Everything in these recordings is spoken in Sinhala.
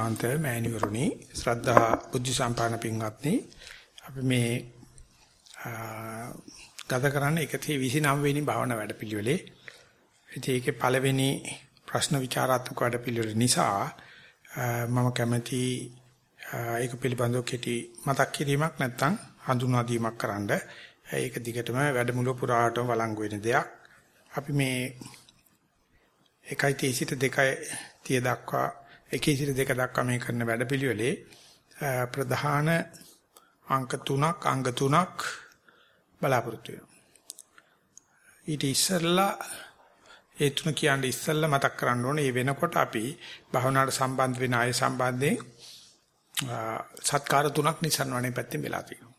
නාන්ත මෑණිවරුනි ශ්‍රද්ධා බුද්ධ සම්පන්න පින්වත්නි අපි මේ ගත කරන්නේ 129 වෙනි භාවනා වැඩපිළිවෙලේ. ඉතින් ඒකේ පළවෙනි ප්‍රශ්න විචාරාත්මක වැඩපිළිවෙල නිසා මම කැමැති ඒක පිළිබඳව කෙටි මතක් කිරීමක් නැත්නම් හඳුන්වා දීමක් කරන්න. ඒක දිගටම වැඩමුළු පුරාටම වළංගු වෙන දෙයක්. අපි මේ 1 සිට 2 තිය දක්වා 1 සිට 2 දක්වා මේ කරන වැඩපිළිවෙලේ ප්‍රධාන අංක 3ක් අංග 3ක් බලාපොරොත්තු වෙනවා. ඊට ඉස්සෙල්ලා ඒ තුන කියන්නේ ඉස්සෙල්ලා මතක් කරන්න ඕනේ මේ වෙනකොට අපි භවනාට සම්බන්ධ වෙන අය සම්බන්ධයෙන් සත්කාර තුනක් නිසන්වනේ පැත්තෙන් වෙලා තියෙනවා.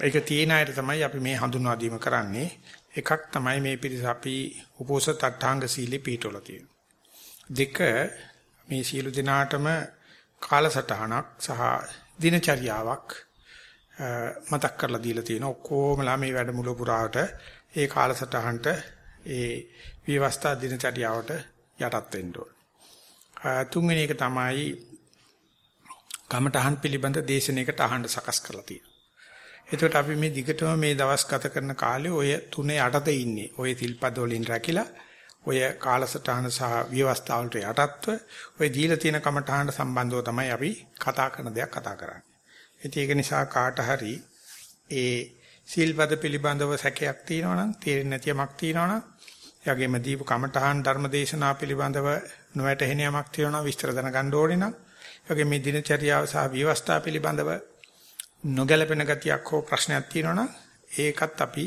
ඒක තියෙන අයට තමයි අපි මේ හඳුන්වා දීම කරන්නේ. එකක් තමයි මේ පිරිස අපි උපෝසත අට්ඨාංග සීලේ පිටවල තියෙනවා. දෙක මේ සීල දිනාටම කාලසටහනක් සහ දිනචර්යාවක් මතක් කරලා දීලා තියෙනවා. ඔක්කොමලා මේ වැඩමුළු පුරාට ඒ කාලසටහනට ඒ විවස්ථා දිනචර්යාවට යටත් වෙන්න ඕන. තුන්වෙනි එක තමයි කමඨහන් පිළිබඳ දේශනාවකට අහන්න සකස් කරලා තියෙනවා. එතකොට අපි මේ දිගටම මේ දවස් ගත කරන කාලේ ඔය තුනේ යටතේ ඉන්නේ. ඔය තිල්පද වලින් රැකිලා ඔය කාලසටහන සහ විවස්ථාවලට යටත්ව ඔය දීලා තියෙන කමඨහන සම්බන්ධව තමයි අපි කතා කරන දේක් කතා කරන්නේ. ඉතින් ඒක නිසා කාට හරි ඒ සීල්පද පිළිබඳව සැකයක් තියෙනවා නම් තේරෙන්නේ නැති යමක් තියෙනවා නම් එයාගේම දීප කමඨහන් ධර්මදේශනා පිළිබඳව නොවැටහෙන යමක් තියෙනවා නම් විස්තර දැනගන්න ඕනේ නම් එයාගේ මේ දිනචර්යාව සහ විවස්ථා පිළිබඳව නොගැලපෙන ගතියක් හෝ ප්‍රශ්නයක් තියෙනවා නම් ඒකත් අපි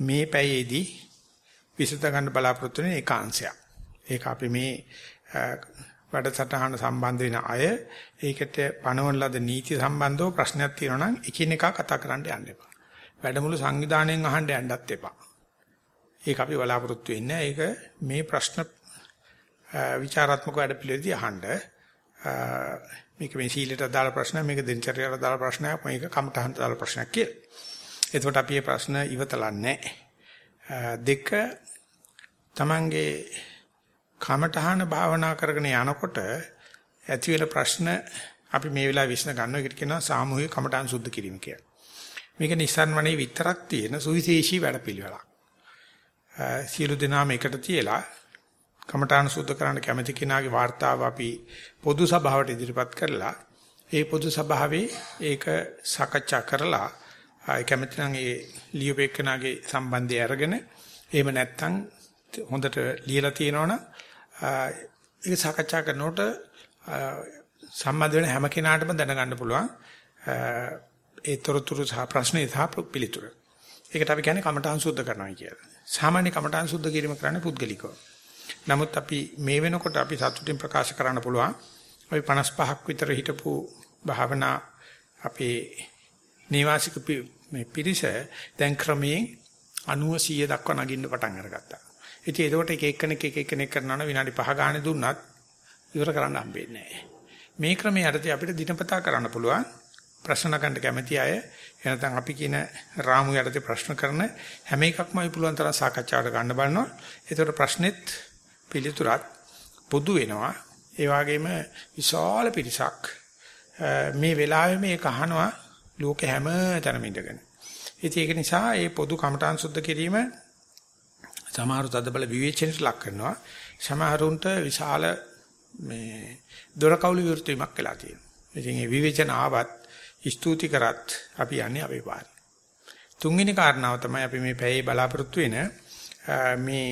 මේ පැයේදී විසඳ ගන්න බලාපොරොත්තු වෙන ඒකාංශයක්. ඒක අපි මේ වැඩසටහන සම්බන්ධ වෙන අය ඒකට පනවන ලද නීති සම්බන්ධව ප්‍රශ්නයක් තියෙනවා නම් එකිනෙකා කතා කරන්න යන්න එපා. වැඩමුළු සංවිධානයෙන් අහන්න යන්නත් එපා. ඒක අපි බලාපොරොත්තු වෙන්නේ. ඒක මේ ප්‍රශ්න විචාරාත්මක වැඩ පිළිවෙලදී අහන්න. මේක මේ සීලයට අදාළ ප්‍රශ්නයක්, මේක දිනචර්යාවට අදාළ ප්‍රශ්නයක්, මේක කමටහන්ට අදාළ ප්‍රශ්නයක් කියලා. එතකොට අපි මේ ප්‍රශ්න ඉවතලන්නේ දෙක Tamange කමඨහන භාවනා කරගෙන යනකොට ඇති වෙන ප්‍රශ්න අපි මේ වෙලාව විශ්න ගන්නවා ඒකට කියනවා සාමූහික කමඨාන් සුද්ධ කිරීම කියලා. මේක නිසන්වනේ විතරක් තියෙන සුවිශේෂී වැඩපිළිවෙලක්. සියලු දෙනාම එකට තියලා කමඨාන් සුද්ධ කරන්න කැමති කෙනාගේ වார்த்தාව අපි පොදු සභාවට ඉදිරිපත් කරලා ඒ පොදු සභාවේ ඒක සාකච්ඡා කරලා කැමති නම් ඒ ලියුපේකනාගේ සම්බන්ධය අරගෙන එහෙම නැත්නම් හොඳට ලියලා තියෙනවනම් ඒක සාකච්ඡා කරනකොට සම්බන්ධ වෙන හැම කෙනාටම දැනගන්න පුළුවන් ඒ තොරතුරු සහ ප්‍රශ්නේ සහ පිළිතුරු. ඒකට අපි කියන්නේ කමඨාන් සුද්ධ කරනවා කියලා. සාමාන්‍ය කමඨාන් සුද්ධ කිරීම කරන්නේ පුද්ගලිකව. නමුත් අපි මේ වෙනකොට අපි සතුටින් ප්‍රකාශ කරන්න පුළුවන් අපි 55ක් විතර හිටපු භාවනා අපේ නිවාසික මේ පිරිස දැන් ක්‍රමයෙන් 90 100 දක්වා නගින්න පටන් අරගත්තා. ඉතින් ඒකට එක එක්කෙනෙක් එක එක්කෙනෙක් කරනවා නම් විනාඩි 5 ගානේ දුන්නත් ඉවර කරන්න හම්බෙන්නේ නැහැ. මේ ක්‍රමයේ යටතේ අපිට දිනපතා කරන්න පුළුවන් ප්‍රශ්න ගන්න කැමති අය එනතන් අපි කියන රාමු යටතේ ප්‍රශ්න කරන හැම එකක්ම අපි පුළුවන් තරම් සාකච්ඡාවට ගන්න බලනවා. ඒතකොට ප්‍රශ්නෙත් පිළිතුරත් පොදු වෙනවා. ඒ වගේම විශාල පිරිසක් මේ වෙලාවේ මේක අහනවා ලෝක හැම තැනම ඉඳගෙන. ඉතින් ඒක නිසා මේ පොදු කමඨාන් සුද්ධ කිරීම සමහරු තදබල විවේචනයට ලක් කරනවා. සමහරුන්ට විශාල මේ දොරකවුළු විවෘත වීමක් වෙලා තියෙනවා. ඉතින් මේ විවේචන ආවත් ස්තුති කරත් අපි යන්නේ අපේ පාරේ. තුන්වෙනි කාරණාව තමයි අපි මේ පැයේ බලාපොරොත්තු වෙන මේ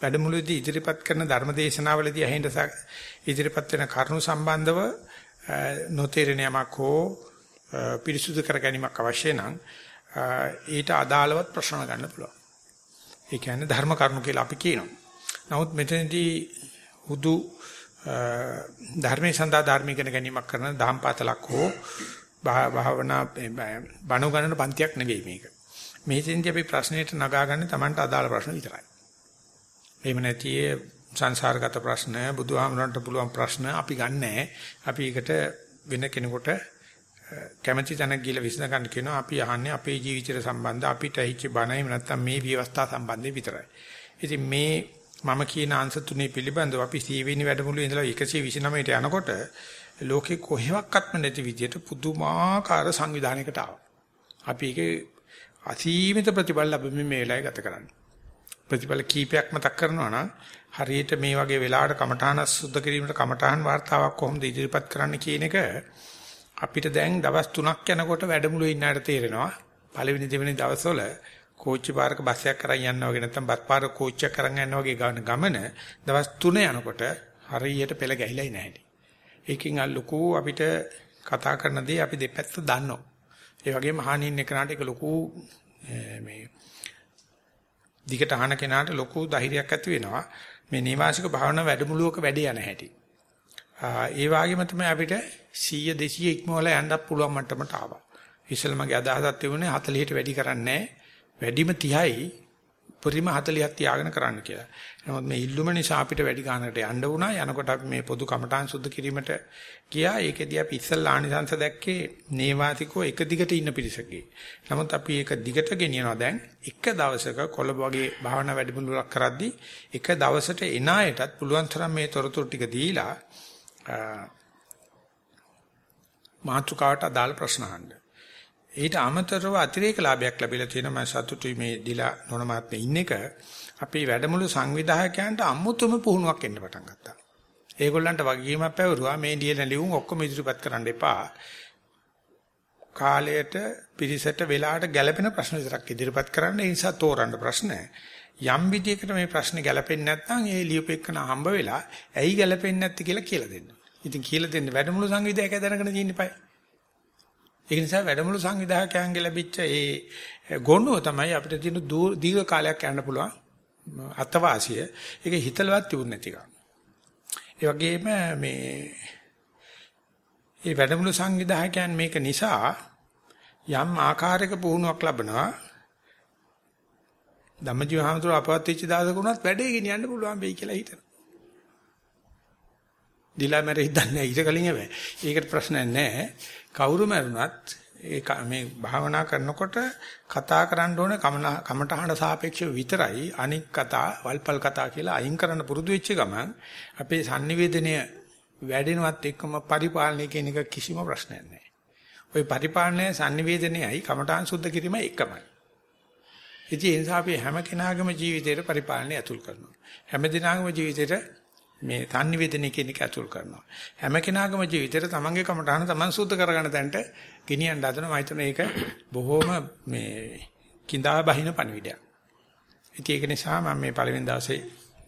වැඩමුළුවේදී ඉදිරිපත් කරන ධර්මදේශනාවලදී අහිඳ ඉදිරිපත් වෙන කරුණු සම්බන්ධව නොතේරෙන යමක් හෝ පිරිසුදු කර ගැනීමක් අවශ්‍ය නම් ඊට අදාළවත් ප්‍රශ්න ගන්න පුළුවන්. ඒ කියන්නේ ධර්ම කරුණු කියලා අපි කියනවා. නමුත් මෙතනදී හුදු ධර්මයේ සඳහා ධර්මීය ඉගෙන ගැනීමක් කරන දහම්පාතලක් හෝ භාවනා බණු ගණන පන්තියක් නෙවෙයි මේක. මේකෙන්දී අපි ප්‍රශ්නෙට නගා ගන්න Tamanට අදාළ ප්‍රශ්න විතරයි. එහෙම නැති සංසාරගත ප්‍රශ්න බුදුහාමරන්ට පුළුවන් ප්‍රශ්න අපි ගන්නෑ. අපි ඒකට වෙන කෙනෙකුට කැමැති තැනක් ගිහලා විසඳ ගන්න කියනවා අපි අහන්නේ අපේ ජීවිතයට සම්බන්ධ අපිට ඇහිච්ච බණ එහෙම නැත්නම් මේ විවස්ථා සම්බන්ධයෙන් විතරයි. ඉතින් මේ මම කියන අංශ තුනේ පිළිබඳව අපි සීවෙනි වැඩමුළුවේ ඉඳලා 129 ට යනකොට ලෝකේ කොහෙවත්ක්ම නැති විදියට පුදුමාකාර සංවිධානයකට ආවා. අපි ඒකේ අසීමිත ප්‍රතිඵල ලැබෙමින් මේ වෙලාවේ ගත කරන්නේ. ප්‍රතිඵල කීපයක් මතක් කරනවා නම් හරියට මේ වගේ වෙලාවට කමඨාන සුද්ධ කිරීමට කමඨාන් වார்த்தාවක් කොහොමද ඉදිරිපත් කරන්න කියන එක අපිට දැන් දවස් 3ක් යනකොට වැඩමුළුවේ ඉන්න අයට තේරෙනවා. පළවෙනි දෙවෙනි දවස්වල කෝච්චි පාරක බස් එකක් අරන් යනවා වගේ නැත්නම් බස් පාරක කෝච්චියක් අරන් යනවා වගේ ගමන ගමන දවස් 3 යනකොට හරියට පෙළ ගැහිලායි නැහැ. ඒකෙන් අ ලොකු අපිට කතා කරන දේ අපි දෙපැත්ත දන්නවා. ඒ වගේම අහනින් එකනට ඒක ලොකු මේ දිගට අහන කෙනාට ලොකු ධෛර්යයක් ඇති වෙනවා. මේ නිවාසික භාවනා වැඩමුළුවක වැඩ යන හැටි. ඒ වගේම තමයි අපිට 100 200 ඉක්මවලා යන්නත් පුළුවන් මට්ටමට ආවා. ඉස්සෙල්ලා මගේ අදහසක් තිබුණේ 40ට වැඩි කරන්නේ වැඩිම 30යි පරිම 40ක් තියාගෙන කරන්න කියලා. නමුත් මේ ඉල්ලුම නිසා අපිට වැඩි ගානකට යන්න වුණා. යනකොට අපි මේ පොදු කමඨාන් සුද්ධ කිරීමට ගියා. ඒකෙදී අපි ඉස්සල්ලා ආනිසංශ දැක්කේ නේවාතිකෝ එක දිගට ඉන්න පිරිසකේ. නමුත් අපි ඒක දිගට ගෙනියනවා දැන් එක දවසක කොළඹ වගේ භාවනා වැඩමුළුවක් කරද්දී එක දවසට එන අයටත් පුළුවන් තරම් මේ තොරතුරු ටික දීලා මාතුකාවට අදාළ ප්‍රශ්න අහන්න. ඊට අමතරව අතිරේක ලාභයක් ලැබිලා තියෙනවා මම සතුටුයි මේ දිලා නොනමාත්මේ ඉන්න එක. අපේ වැඩමුළු සංවිධායකයන්ට අමුතුම පුහුණුවක් එන්න පටන් ගත්තා. ඒගොල්ලන්ට වගකීමක් පැවරුවා මේ ලියන ලියුම් ඔක්කොම ඉදිරිපත් කරන්න එපා. කාලයට පිරිසට වෙලාවට ගැළපෙන ප්‍රශ්න විතරක් ඉදිරිපත් කරන්න ඒ නිසා තෝරන්න ප්‍රශ්න. යම් විදියකට මේ ප්‍රශ්නේ ගැළපෙන්නේ නැත්නම් ඒ ලියුපෙකන හම්බ වෙලා ඇයි ගැළපෙන්නේ නැත්තේ කියලා කියලා දෙන්න. ඉතින් කියලා දෙන්න වැඩමුළු සංවිධායකය දැනගෙන තියෙන්න eBay. ඒ නිසා වැඩමුළු සංවිධායකයන්ගේ ලැබිච්ච ඒ ගොනුව තමයි අපිට තියෙන දීර්ඝ කාලයක් යන්න පුළුවන් අත්වාසිය. ඒක හිතලවත් තිබුණ නැති එකක්. ඒ වගේම මේ මේ වැඩමුළු සංවිධායකයන් මේක නිසා යම් ආකාරයක පුහුණුවක් ලබනවා ධම්මජීව හාමුදුරුව අපවත් වෙච්ච දවසක වුණත් වැඩේ ගෙනියන්න පුළුවන් වෙයි කියලා හිතනවා. දිලා මැරෙ හිතන්නේ ඊට කලින් හැබැයි. ඒකට ප්‍රශ්නයක් නැහැ. කවුරු මැරුණත් ඒ මේ භාවනා කරනකොට කතා කරන්න ඕනේ කමටහන සාපේක්ෂව විතරයි අනික් කතා වල්පල් කතා කියලා අයින් කරන්න පුරුදු වෙච්ච ගමන් අපේ sannivedanaya වැඩෙනවත් එක්කම පරිපාලනය කියන එක කිසිම ප්‍රශ්නයක් නැහැ. ওই පරිපාලනය sannivedanayයි කමටහන් සුද්ධ කිරීම එකමයි. ඉතින් ඒ නිසා අපි හැම කෙනාගේම ජීවිතේට පරිපාලනය ඇතුල් කරනවා. හැම දිනාගේම ජීවිතේට මේ sannivedana කියන එක ඇතුල් කරනවා. හැම කෙනාගේම ජීවිතේට තමන්ගේ කමටහන තමන් සුද්ධ කරගන්න තැනට ගෙනියන්න හදනවා. මම හිතන ඒක බොහොම මේ කිඳා බහින පණිවිඩයක්. ඉතින් ඒක නිසා මම මේ පළවෙනි දවසේ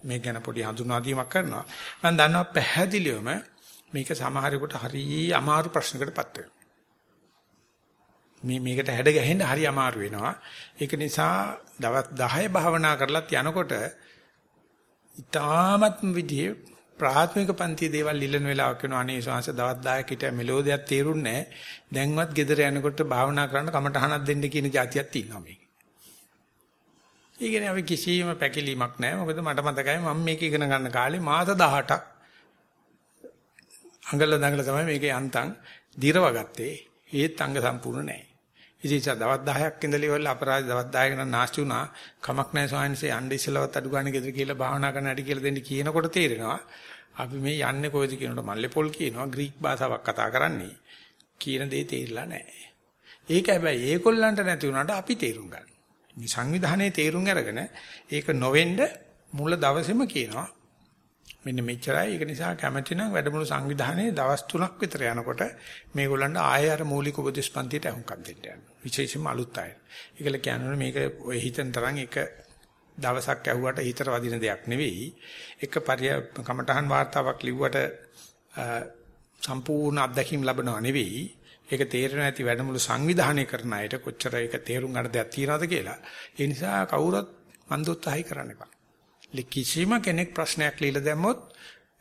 මේ ගැන පොඩි හඳුන්වා දීමක් කරනවා. මම දන්නවා පැහැදිලිවම මේක සමහරෙකුට හරිය අමාරු ප්‍රශ්නකටපත් වෙනවා. මේ මේකට හැඩ ගැහෙන්න හරි අමාරු වෙනවා. ඒක නිසා දවස් 10 භාවනා කරලත් යනකොට ඊ타මත්ම විදිහේ ප්‍රාථමික පන්ති දේවල් ඉල්ලන වෙලාවක් වෙනවා අනේ ශාංශ දවස් 10ක් හිටිය මෙලෝදියක් තේරුන්නේ නැහැ දැන්වත් ගෙදර යනකොට භාවනා කරන්න කමටහනක් දෙන්න කියන જાතියක් තියෙනවා මේකේ. ඊගෙන අපි කිසිම පැකිලීමක් නැහැ මොකද මට මතකයි මම මේක ඉගෙන ගන්න කාලේ මාස 18ක් අඟල දඟල තමයි මේකේ අන්තම් දිරව ගත්තේ ඒත් අංග සම්පූර්ණ නැහැ. ඉතින් දවස් 10ක් ඉඳලා ඉවරලා අපරාධ දවස් 10ක නම් නාස්ති වුණා. කමක් නැහැ ස්වාමීන්සේ යන්න ඉස්සලවත් අඩු ගන්න ගෙදර කියලා භාවනා කරන්න ඇති කියලා දෙන්න කියනකොට තේරෙනවා. අපි මේ යන්නේ කොයිද කියනකොට මල්ලේපොල් කියනවා ග්‍රීක භාෂාවක් කතා කරන්නේ. කියන දේ තේරිලා නැහැ. ඒක හැබැයි ඒගොල්ලන්ට නැති වුණාට අපි තේරුම් ගන්න. මේ සංවිධානයේ තේරුම් අරගෙන ඒක නොවෙන්න මුල දවසේම කියනවා මෙන්න මෙච්චරයි. ඒක නිසා කැමැති නම් වැඩමුළු සංවිධානයේ දවස් 3ක් විතර යනකොට මේගොල්ලන්ට ආයෙ අර මූලික උපදේශ පන්තියට අහුම්කම් දෙන්න යනවා. විශේෂයෙන්ම අලුත් අය. ඒකල කියන්නේ මේක ඔය හිතෙන් තරම් එක දවසක් ඇහුවට හිතට වදින දෙයක් නෙවෙයි. එක පරිය කමඨහන් වාර්තාවක් ලිව්වට සම්පූර්ණ අත්දැකීම් ලැබනව නෙවෙයි. ඒක තේරෙන්නේ නැති වැඩමුළු සංවිධානය කරන අයට කොච්චර ඒක තේරුම් ගන්න දෙයක් තියනවද කියලා. ඒ නිසා කවුරුත් මන්දෝත්සාහය කරන්න එපා. කිසිම කෙනෙක් ප්‍රශ්නයක් ලියලා දැම්මොත්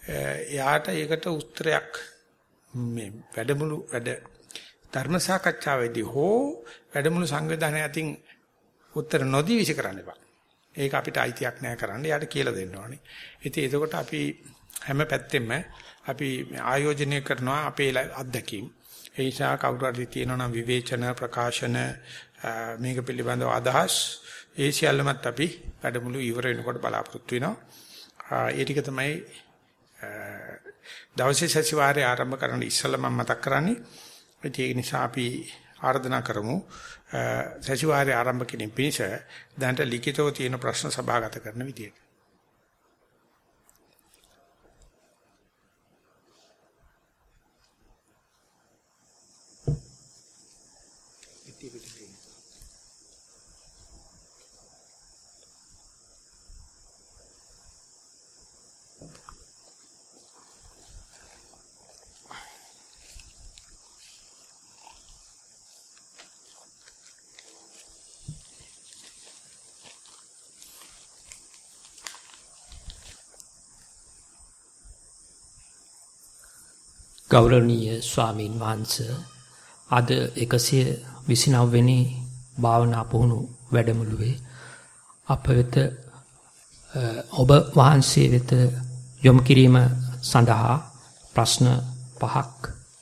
එයාට ඒකට උත්තරයක් මේ වැඩමුළු වැඩ ධර්ම සාකච්ඡාවේදී හෝ වැඩමුළු සංවිධානය අතින් උත්තර නොදී විශ් කරන්න එපා. ඒක අපිට අයිතියක් නෑ කරන්න. යාට කියලා දෙන්න ඕනේ. ඉතින් එතකොට අපි හැම පැත්තෙම අපි ආයෝජනය කරනවා අපේ අත්දැකීම්. ඒ නිසා කවුරු හරි තියෙනවා නම් විවේචන ප්‍රකාශන මේක පිළිබඳව අදහස් ඒ සියල්ලමත් අපි වැඩමුළු ඉවර වෙනකොට බලාපොරොත්තු වෙනවා. ඒ ටික තමයි දවසේ සතිವಾರයේ ආරම්භ කරන්න ඉස්සෙල්ලා මම මතක් කරන්නේ. ඒක නිසා අපි ආර්දනා කරමු සතිವಾರයේ ආරම්භ කිරීම පිණිස දැනට ලිඛිතව තියෙන ප්‍රශ්න සභාගත කරන විදියට. ගෞරවනීය ස්වාමින් වහන්සේ අද 129 වෙනි භාවනා පුහුණු වැඩමුළුවේ අප වෙත ඔබ වහන්සේ වෙත යොමු කිරීම සඳහා ප්‍රශ්න පහක්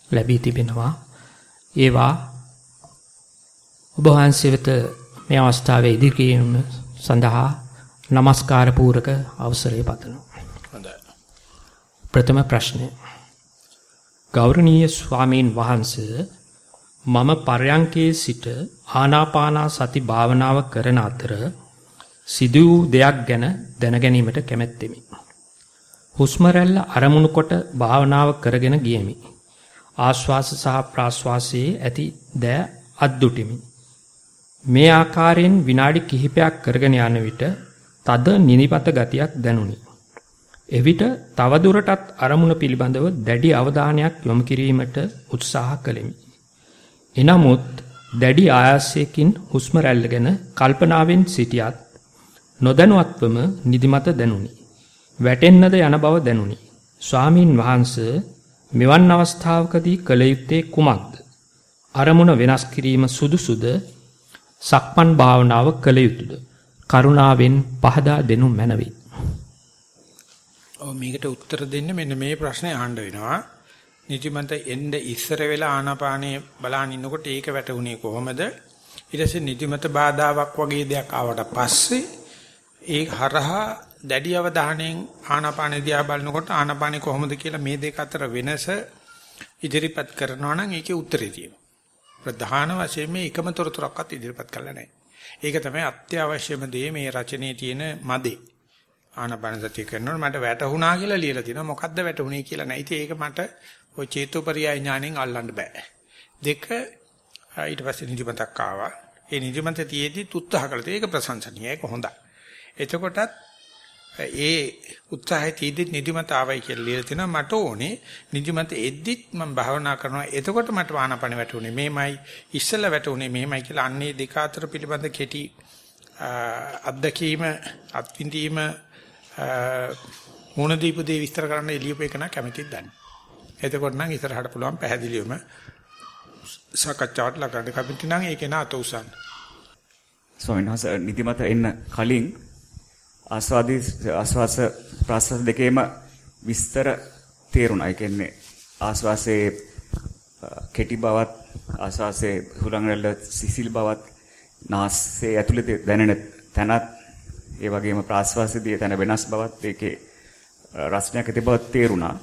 ලැබී තිබෙනවා. ඒවා ඔබ වහන්සේ වෙත මේ අවස්ථාවේ ඉදිරි කිරීම සඳහා নমස්කාර පූරක අවසරය පතනවා. හොඳයි. ප්‍රථම ප්‍රශ්නය ගෞරවනීය ස්වාමීන් වහන්ස මම පර්යංකයේ සිට ආනාපානා සති භාවනාව කරන අතර සිදු වූ දෙයක් ගැන දැනගැනීමට කැමැත්තෙමි. හුස්ම රැල්ල අරමුණු කොට භාවනාව කරගෙන ගියමි. ආශ්වාස සහ ප්‍රාශ්වාසයේ ඇති දෑ අද්දුටිමි. මේ ආකාරයෙන් විනාඩි කිහිපයක් කරගෙන යන විට තද නිනිපත ගතියක් දැනුනි. එවිට තවදුරටත් අරමුණ පිළිබඳව දැඩි අවධානයක් යොමු කිරීමට උත්සාහ කළෙමි. එනමුත් දැඩි ආයාසයකින් හුස්ම රැල්ල ගැන කල්පනාවෙන් සිටියත් නොදැනුවත්වම නිදිමත දැනුනි. වැටෙන්නද යන බව දැනුනි. ස්වාමින් වහන්සේ මෙවන් අවස්ථාවකදී කළ යුත්තේ කුමක්ද? අරමුණ වෙනස් කිරීම සුදුසුද? සක්මන් භාවනාව කළ යුතුයද? කරුණාවෙන් පහදා දෙනු මැනවි. ඔව් මේකට උත්තර දෙන්න මෙන්න මේ ප්‍රශ්නේ අහන්න වෙනවා. නිදිමත එන්න ඉස්සර වෙලා ආනාපානේ බලන් ඉන්නකොට ඒක වැටුනේ කොහොමද? ඊට පස්සේ නිදිමත බාධාවක් වගේ දෙයක් ආවට පස්සේ ඒ හරහා දැඩි අවධානයෙන් ආනාපානේ දිහා බලනකොට ආනාපානේ කොහොමද කියලා මේ දෙක අතර වෙනස ඉදිරිපත් කරනවා නම් ඒකේ උත්තරේ තියෙනවා. ප්‍රධාන වශයෙන් මේ එකම තොරතුරක්වත් ඉදිරිපත් කළා නැහැ. ඒක තමයි අත්‍යවශ්‍යම දේ මේ රචනයේ තියෙන මදේ. ආනපන සතිය කරනකොට මට වැටුණා කියලා ලියලා තිනවා මොකද්ද වැටුනේ කියලා නෑ. ඉතින් ඒක මට ওই චේතෝපරියය ඥාණයෙන් අල්ලන්න බෑ. දෙක ඊට පස්සේ නිදිමතක් ආවා. ඒ නිදිමත තියේදී උත්සාහ කළා. ඒක ප්‍රශංසනීය. ඒක හොඳයි. එතකොටත් ඒ උත්සාහය තියේදී නිදිමත ආවයි කියලා ලියලා තිනවා මට ඕනේ නිදිමත එද්දිත් මම භාවනා කරනවා. එතකොට මට ආනපන වැටුනේ මේමයි ඉස්සෙල්ලා වැටුනේ මේමයි කියලා අන්නේ දෙක අතර පිළිබඳ කෙටි අත්දැකීම අත්විඳීම මොන දීපු දේ විස්තර කරන්න එළියපු එක නම් කැමැතිද දන්නේ. එතකොට නම් ඉස්සරහට පුළුවන් පැහැදිලිවම සාකච්ඡාවට ලකන්න කැමති නම් ඒක නා අත උසන්න. ස්වාමීන් වහන්සේ නිදිමත එන්න කලින් ආස්වාදී ආස්වාස ප්‍රාස්වාස දෙකේම විස්තර තේරුණා. ඒ කියන්නේ ආස්වාසේ කෙටි බවත් ආස්වාසේ හුලං රැල්ල සිසිල් බවත් නාසයේ ඇතුළේ දැනෙන තැනත් ඒ වගේම ප්‍රාශ්වාසයේදී තන වෙනස් බවත් ඒකේ රසණයක් ඇති බව තේරුණා.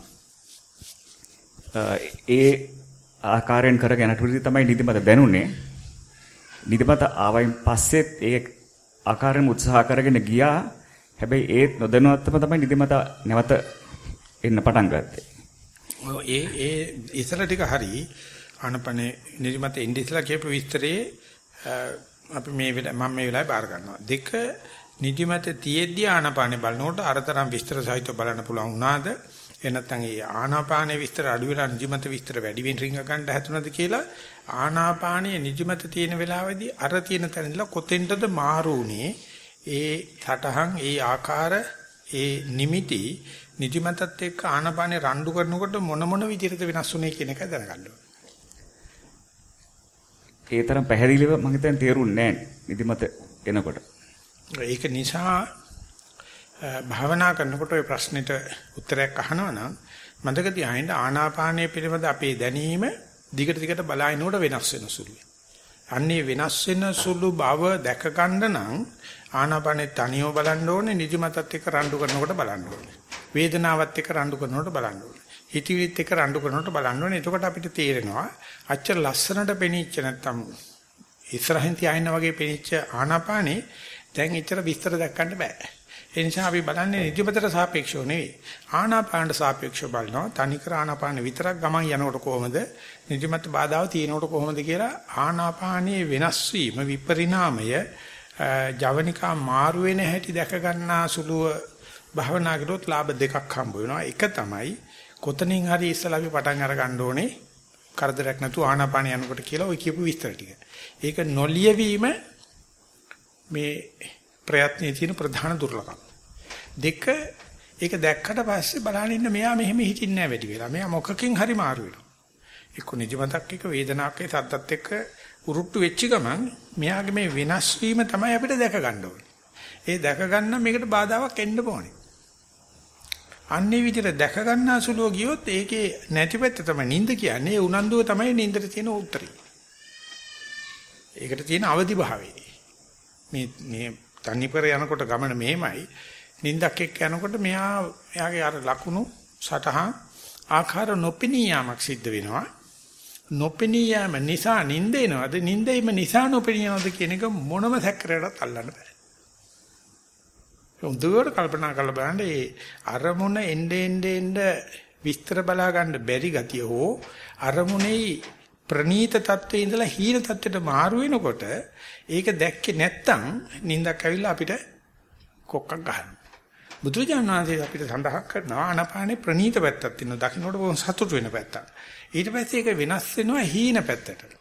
ඒ ආකාරයෙන් කරගෙන යනකොට තමයි නිදිමත දැනුනේ. නිදිමත ආවයින් පස්සෙත් ඒ ආකාරයෙන් උත්සාහ කරගෙන ගියා. හැබැයි ඒත් නොදැනුවත්වම තමයි නිදිමත නැවත එන්න පටන් ගත්තේ. ඒ ඒ ඉතල ටික හරි ආනපනේ නිදිමත ඉන්දිය ඉතලා කියපු විස්තරේ අපි මේ මම මේ වෙලාවේ බාර ගන්නවා. දෙක නිදිමත තියෙද්දී ආනාපානේ බලනකොට අරතරම් විස්තර සහිතව බලන්න පුළුවන් වුණාද? එනත්තම් ඒ ආනාපානේ විස්තර අඩු වෙලා නිදිමත විස්තර වැඩි වෙන රිංග ගන්න හැතුණද කියලා ආනාපානයේ නිදිමත තියෙන වෙලාවේදී අර තියෙන තැන ඉඳලා කොතෙන්ටද මාරුුනේ? ඒ සටහන්, ඒ ආකාර, ඒ නිමිටි නිදිමතත් එක්ක ආනාපානේ රණ්ඩු කරනකොට මොන මොන විදිහට වෙනස් වුනේ කියන එක දැනගන්න ඕනේ. ඒ තරම් පැහැදිලිව මම හිතන්නේ තේරුන්නේ නැහැ නිදිමත එනකොට. ඒක නිසා භාවනා කරනකොට ওই ප්‍රශ්නෙට උත්තරයක් අහනවා නම් මතක තියාගන්න ආනාපානය පිළිබඳ අපේ දැනීම දිගට දිගට බලාිනකොට වෙනස් වෙන සුළුයි. අන්නේ වෙනස් වෙන සුළු බව දැක ගන්න නම් ආනාපානේ තනියම බලන්න ඕනේ නිදිමතත් එක්ක රණ්ඩු කරනකොට බලන්න ඕනේ. වේදනාවත් එක්ක රණ්ඩු කරනකොට බලන්න ඕනේ. හිතවිලිත් එක්ක රණ්ඩු කරනකොට බලන්න ඕනේ. එතකොට අපිට තේරෙනවා අච්චර ලස්සනට පෙනීච්ච නැත්තම් ඉස්සරහින් තියාගෙන වගේ පෙනීච්ච ආනාපානේ දැන් එච්චර විස්තර දක්වන්න බෑ. ඒ නිසා අපි බලන්නේ නිදිමතට සාපේක්ෂව නෙවෙයි. ආනාපානට සාපේක්ෂව බලනවා. තනිකර ආනාපාන විතරක් ගමන් යනකොට කොහොමද? නිදිමත බාධාව තියෙනකොට කොහොමද කියලා ආනාපානයේ වෙනස් වීම විපරිණාමය ජවනිකා මාරු වෙන හැටි දැක ගන්නා සුළුව භවනා කරොත් ලාභ දෙකක් හම්බ වෙනවා. එක තමයි කොතනින් හරි ඉස්සලා අපි පටන් අර ගන්න ඕනේ කරදරයක් නැතුව ආනාපාන යනකොට කියලා ওই කියපු විස්තර ටික. ඒක නොලියවීම මේ ප්‍රයත්නයේ තියෙන ප්‍රධාන දුර්ලභම. දෙක ඒක දැක්කට පස්සේ බලන්න ඉන්න මෙයා මෙහෙම හිටින්නේ නැහැ වැඩි වෙලා. මෙයා මොකකින් හරි මාරු වෙනවා. එක්ක නිදිමතක් එක්ක වේදනාවක් එක්ක සද්දත් එක්ක උරුට්ටු වෙච්ච ගමන් මෙයාගේ මේ වෙනස් වීම තමයි අපිට දැක ගන්න ඕනේ. ඒ දැක ගන්න මේකට බාධාවක් එන්න ඕනේ. අන්නේ විදිහට දැක ගන්නා සුළුව ගියොත් ඒකේ නැති පැත්ත තමයි නිින්ද කියන්නේ. ඒ උනන්දුව තමයි නිින්දට තියෙන උත්තරේ. ඒකට තියෙන අවදි භාවය. මේ මේ තනිපර යනකොට ගමන මෙහෙමයි. නිින්දක් එක්ක යනකොට මෙයා එයාගේ අර ලකුණු සටහන් ආකාර නොපෙනී යාමක් සිද්ධ වෙනවා. නොපෙනී යාම නිසා නිින්ද එනවද? නිින්දෙම නිසා නොපෙනී යනවද කියන එක මොනම සැකරයකට අල්ලන්න බෑ. හොඳට කල්පනා කරලා බලන්න මේ අරමුණ එnde ende ende විස්තර බලා ගන්න බැරි ගතිය හෝ අරමුණේ ප්‍රනීත තත්ත්වයේ ඉඳලා හීන තත්ත්වයට මාරු වෙනකොට ඒක දැක්කේ නැත්තම් නිින්දක් ඇවිල්ලා අපිට කොක්කක් ගන්නවා. බුදුරජාණන් වහන්සේ අපිට සඳහන් කරනවා ආනාපානේ ප්‍රනීත පැත්තක් තියෙනවා. දකින්නකොට බොහොම සතුට වෙන පැත්තක්. ඊට පස්සේ ඒක වෙනස් වෙනවා හීන පැත්තට.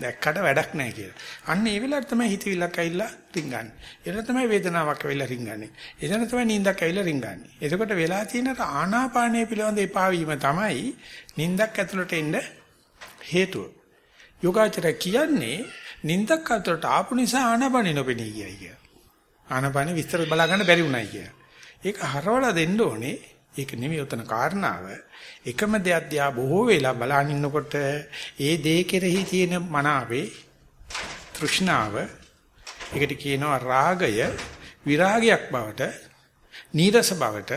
දැක්කට වැඩක් නැහැ කියලා. අන්න ඒ වෙලාවට තමයි හිතවිල්ලක් ඇවිල්ලා රින්ගන්නේ. එතන තමයි වේදනාවක් ඇවිල්ලා රින්ගන්නේ. එතන තමයි නිින්දක් ඇවිල්ලා රින්ගන්නේ. එතකොට වෙලා තියෙන ආනාපානය පිළිබඳ එපා වීම තමයි නිින්දක් ඇතුළට එන්න හේතුව. යෝගාචර කියන්නේ නිින්දක් අතරට ආපු නිසා ආනපනෙ නොපෙනී ගියයි කිය. ආනපනෙ විස්තර බලා ගන්න බැරි වුණයි කිය. ඒක හරවලා දෙන්න ඕනේ. ඒක නෙමෙයි උතන කාරණාව. එකම දෙයක් දිහා බොහෝ වෙලා බලන් ඉන්නකොට ඒ දේ කෙරෙහි තියෙන මනාවේ තෘෂ්ණාව ඒකට කියනවා රාගය විරාගයක් බවට නීරස බවට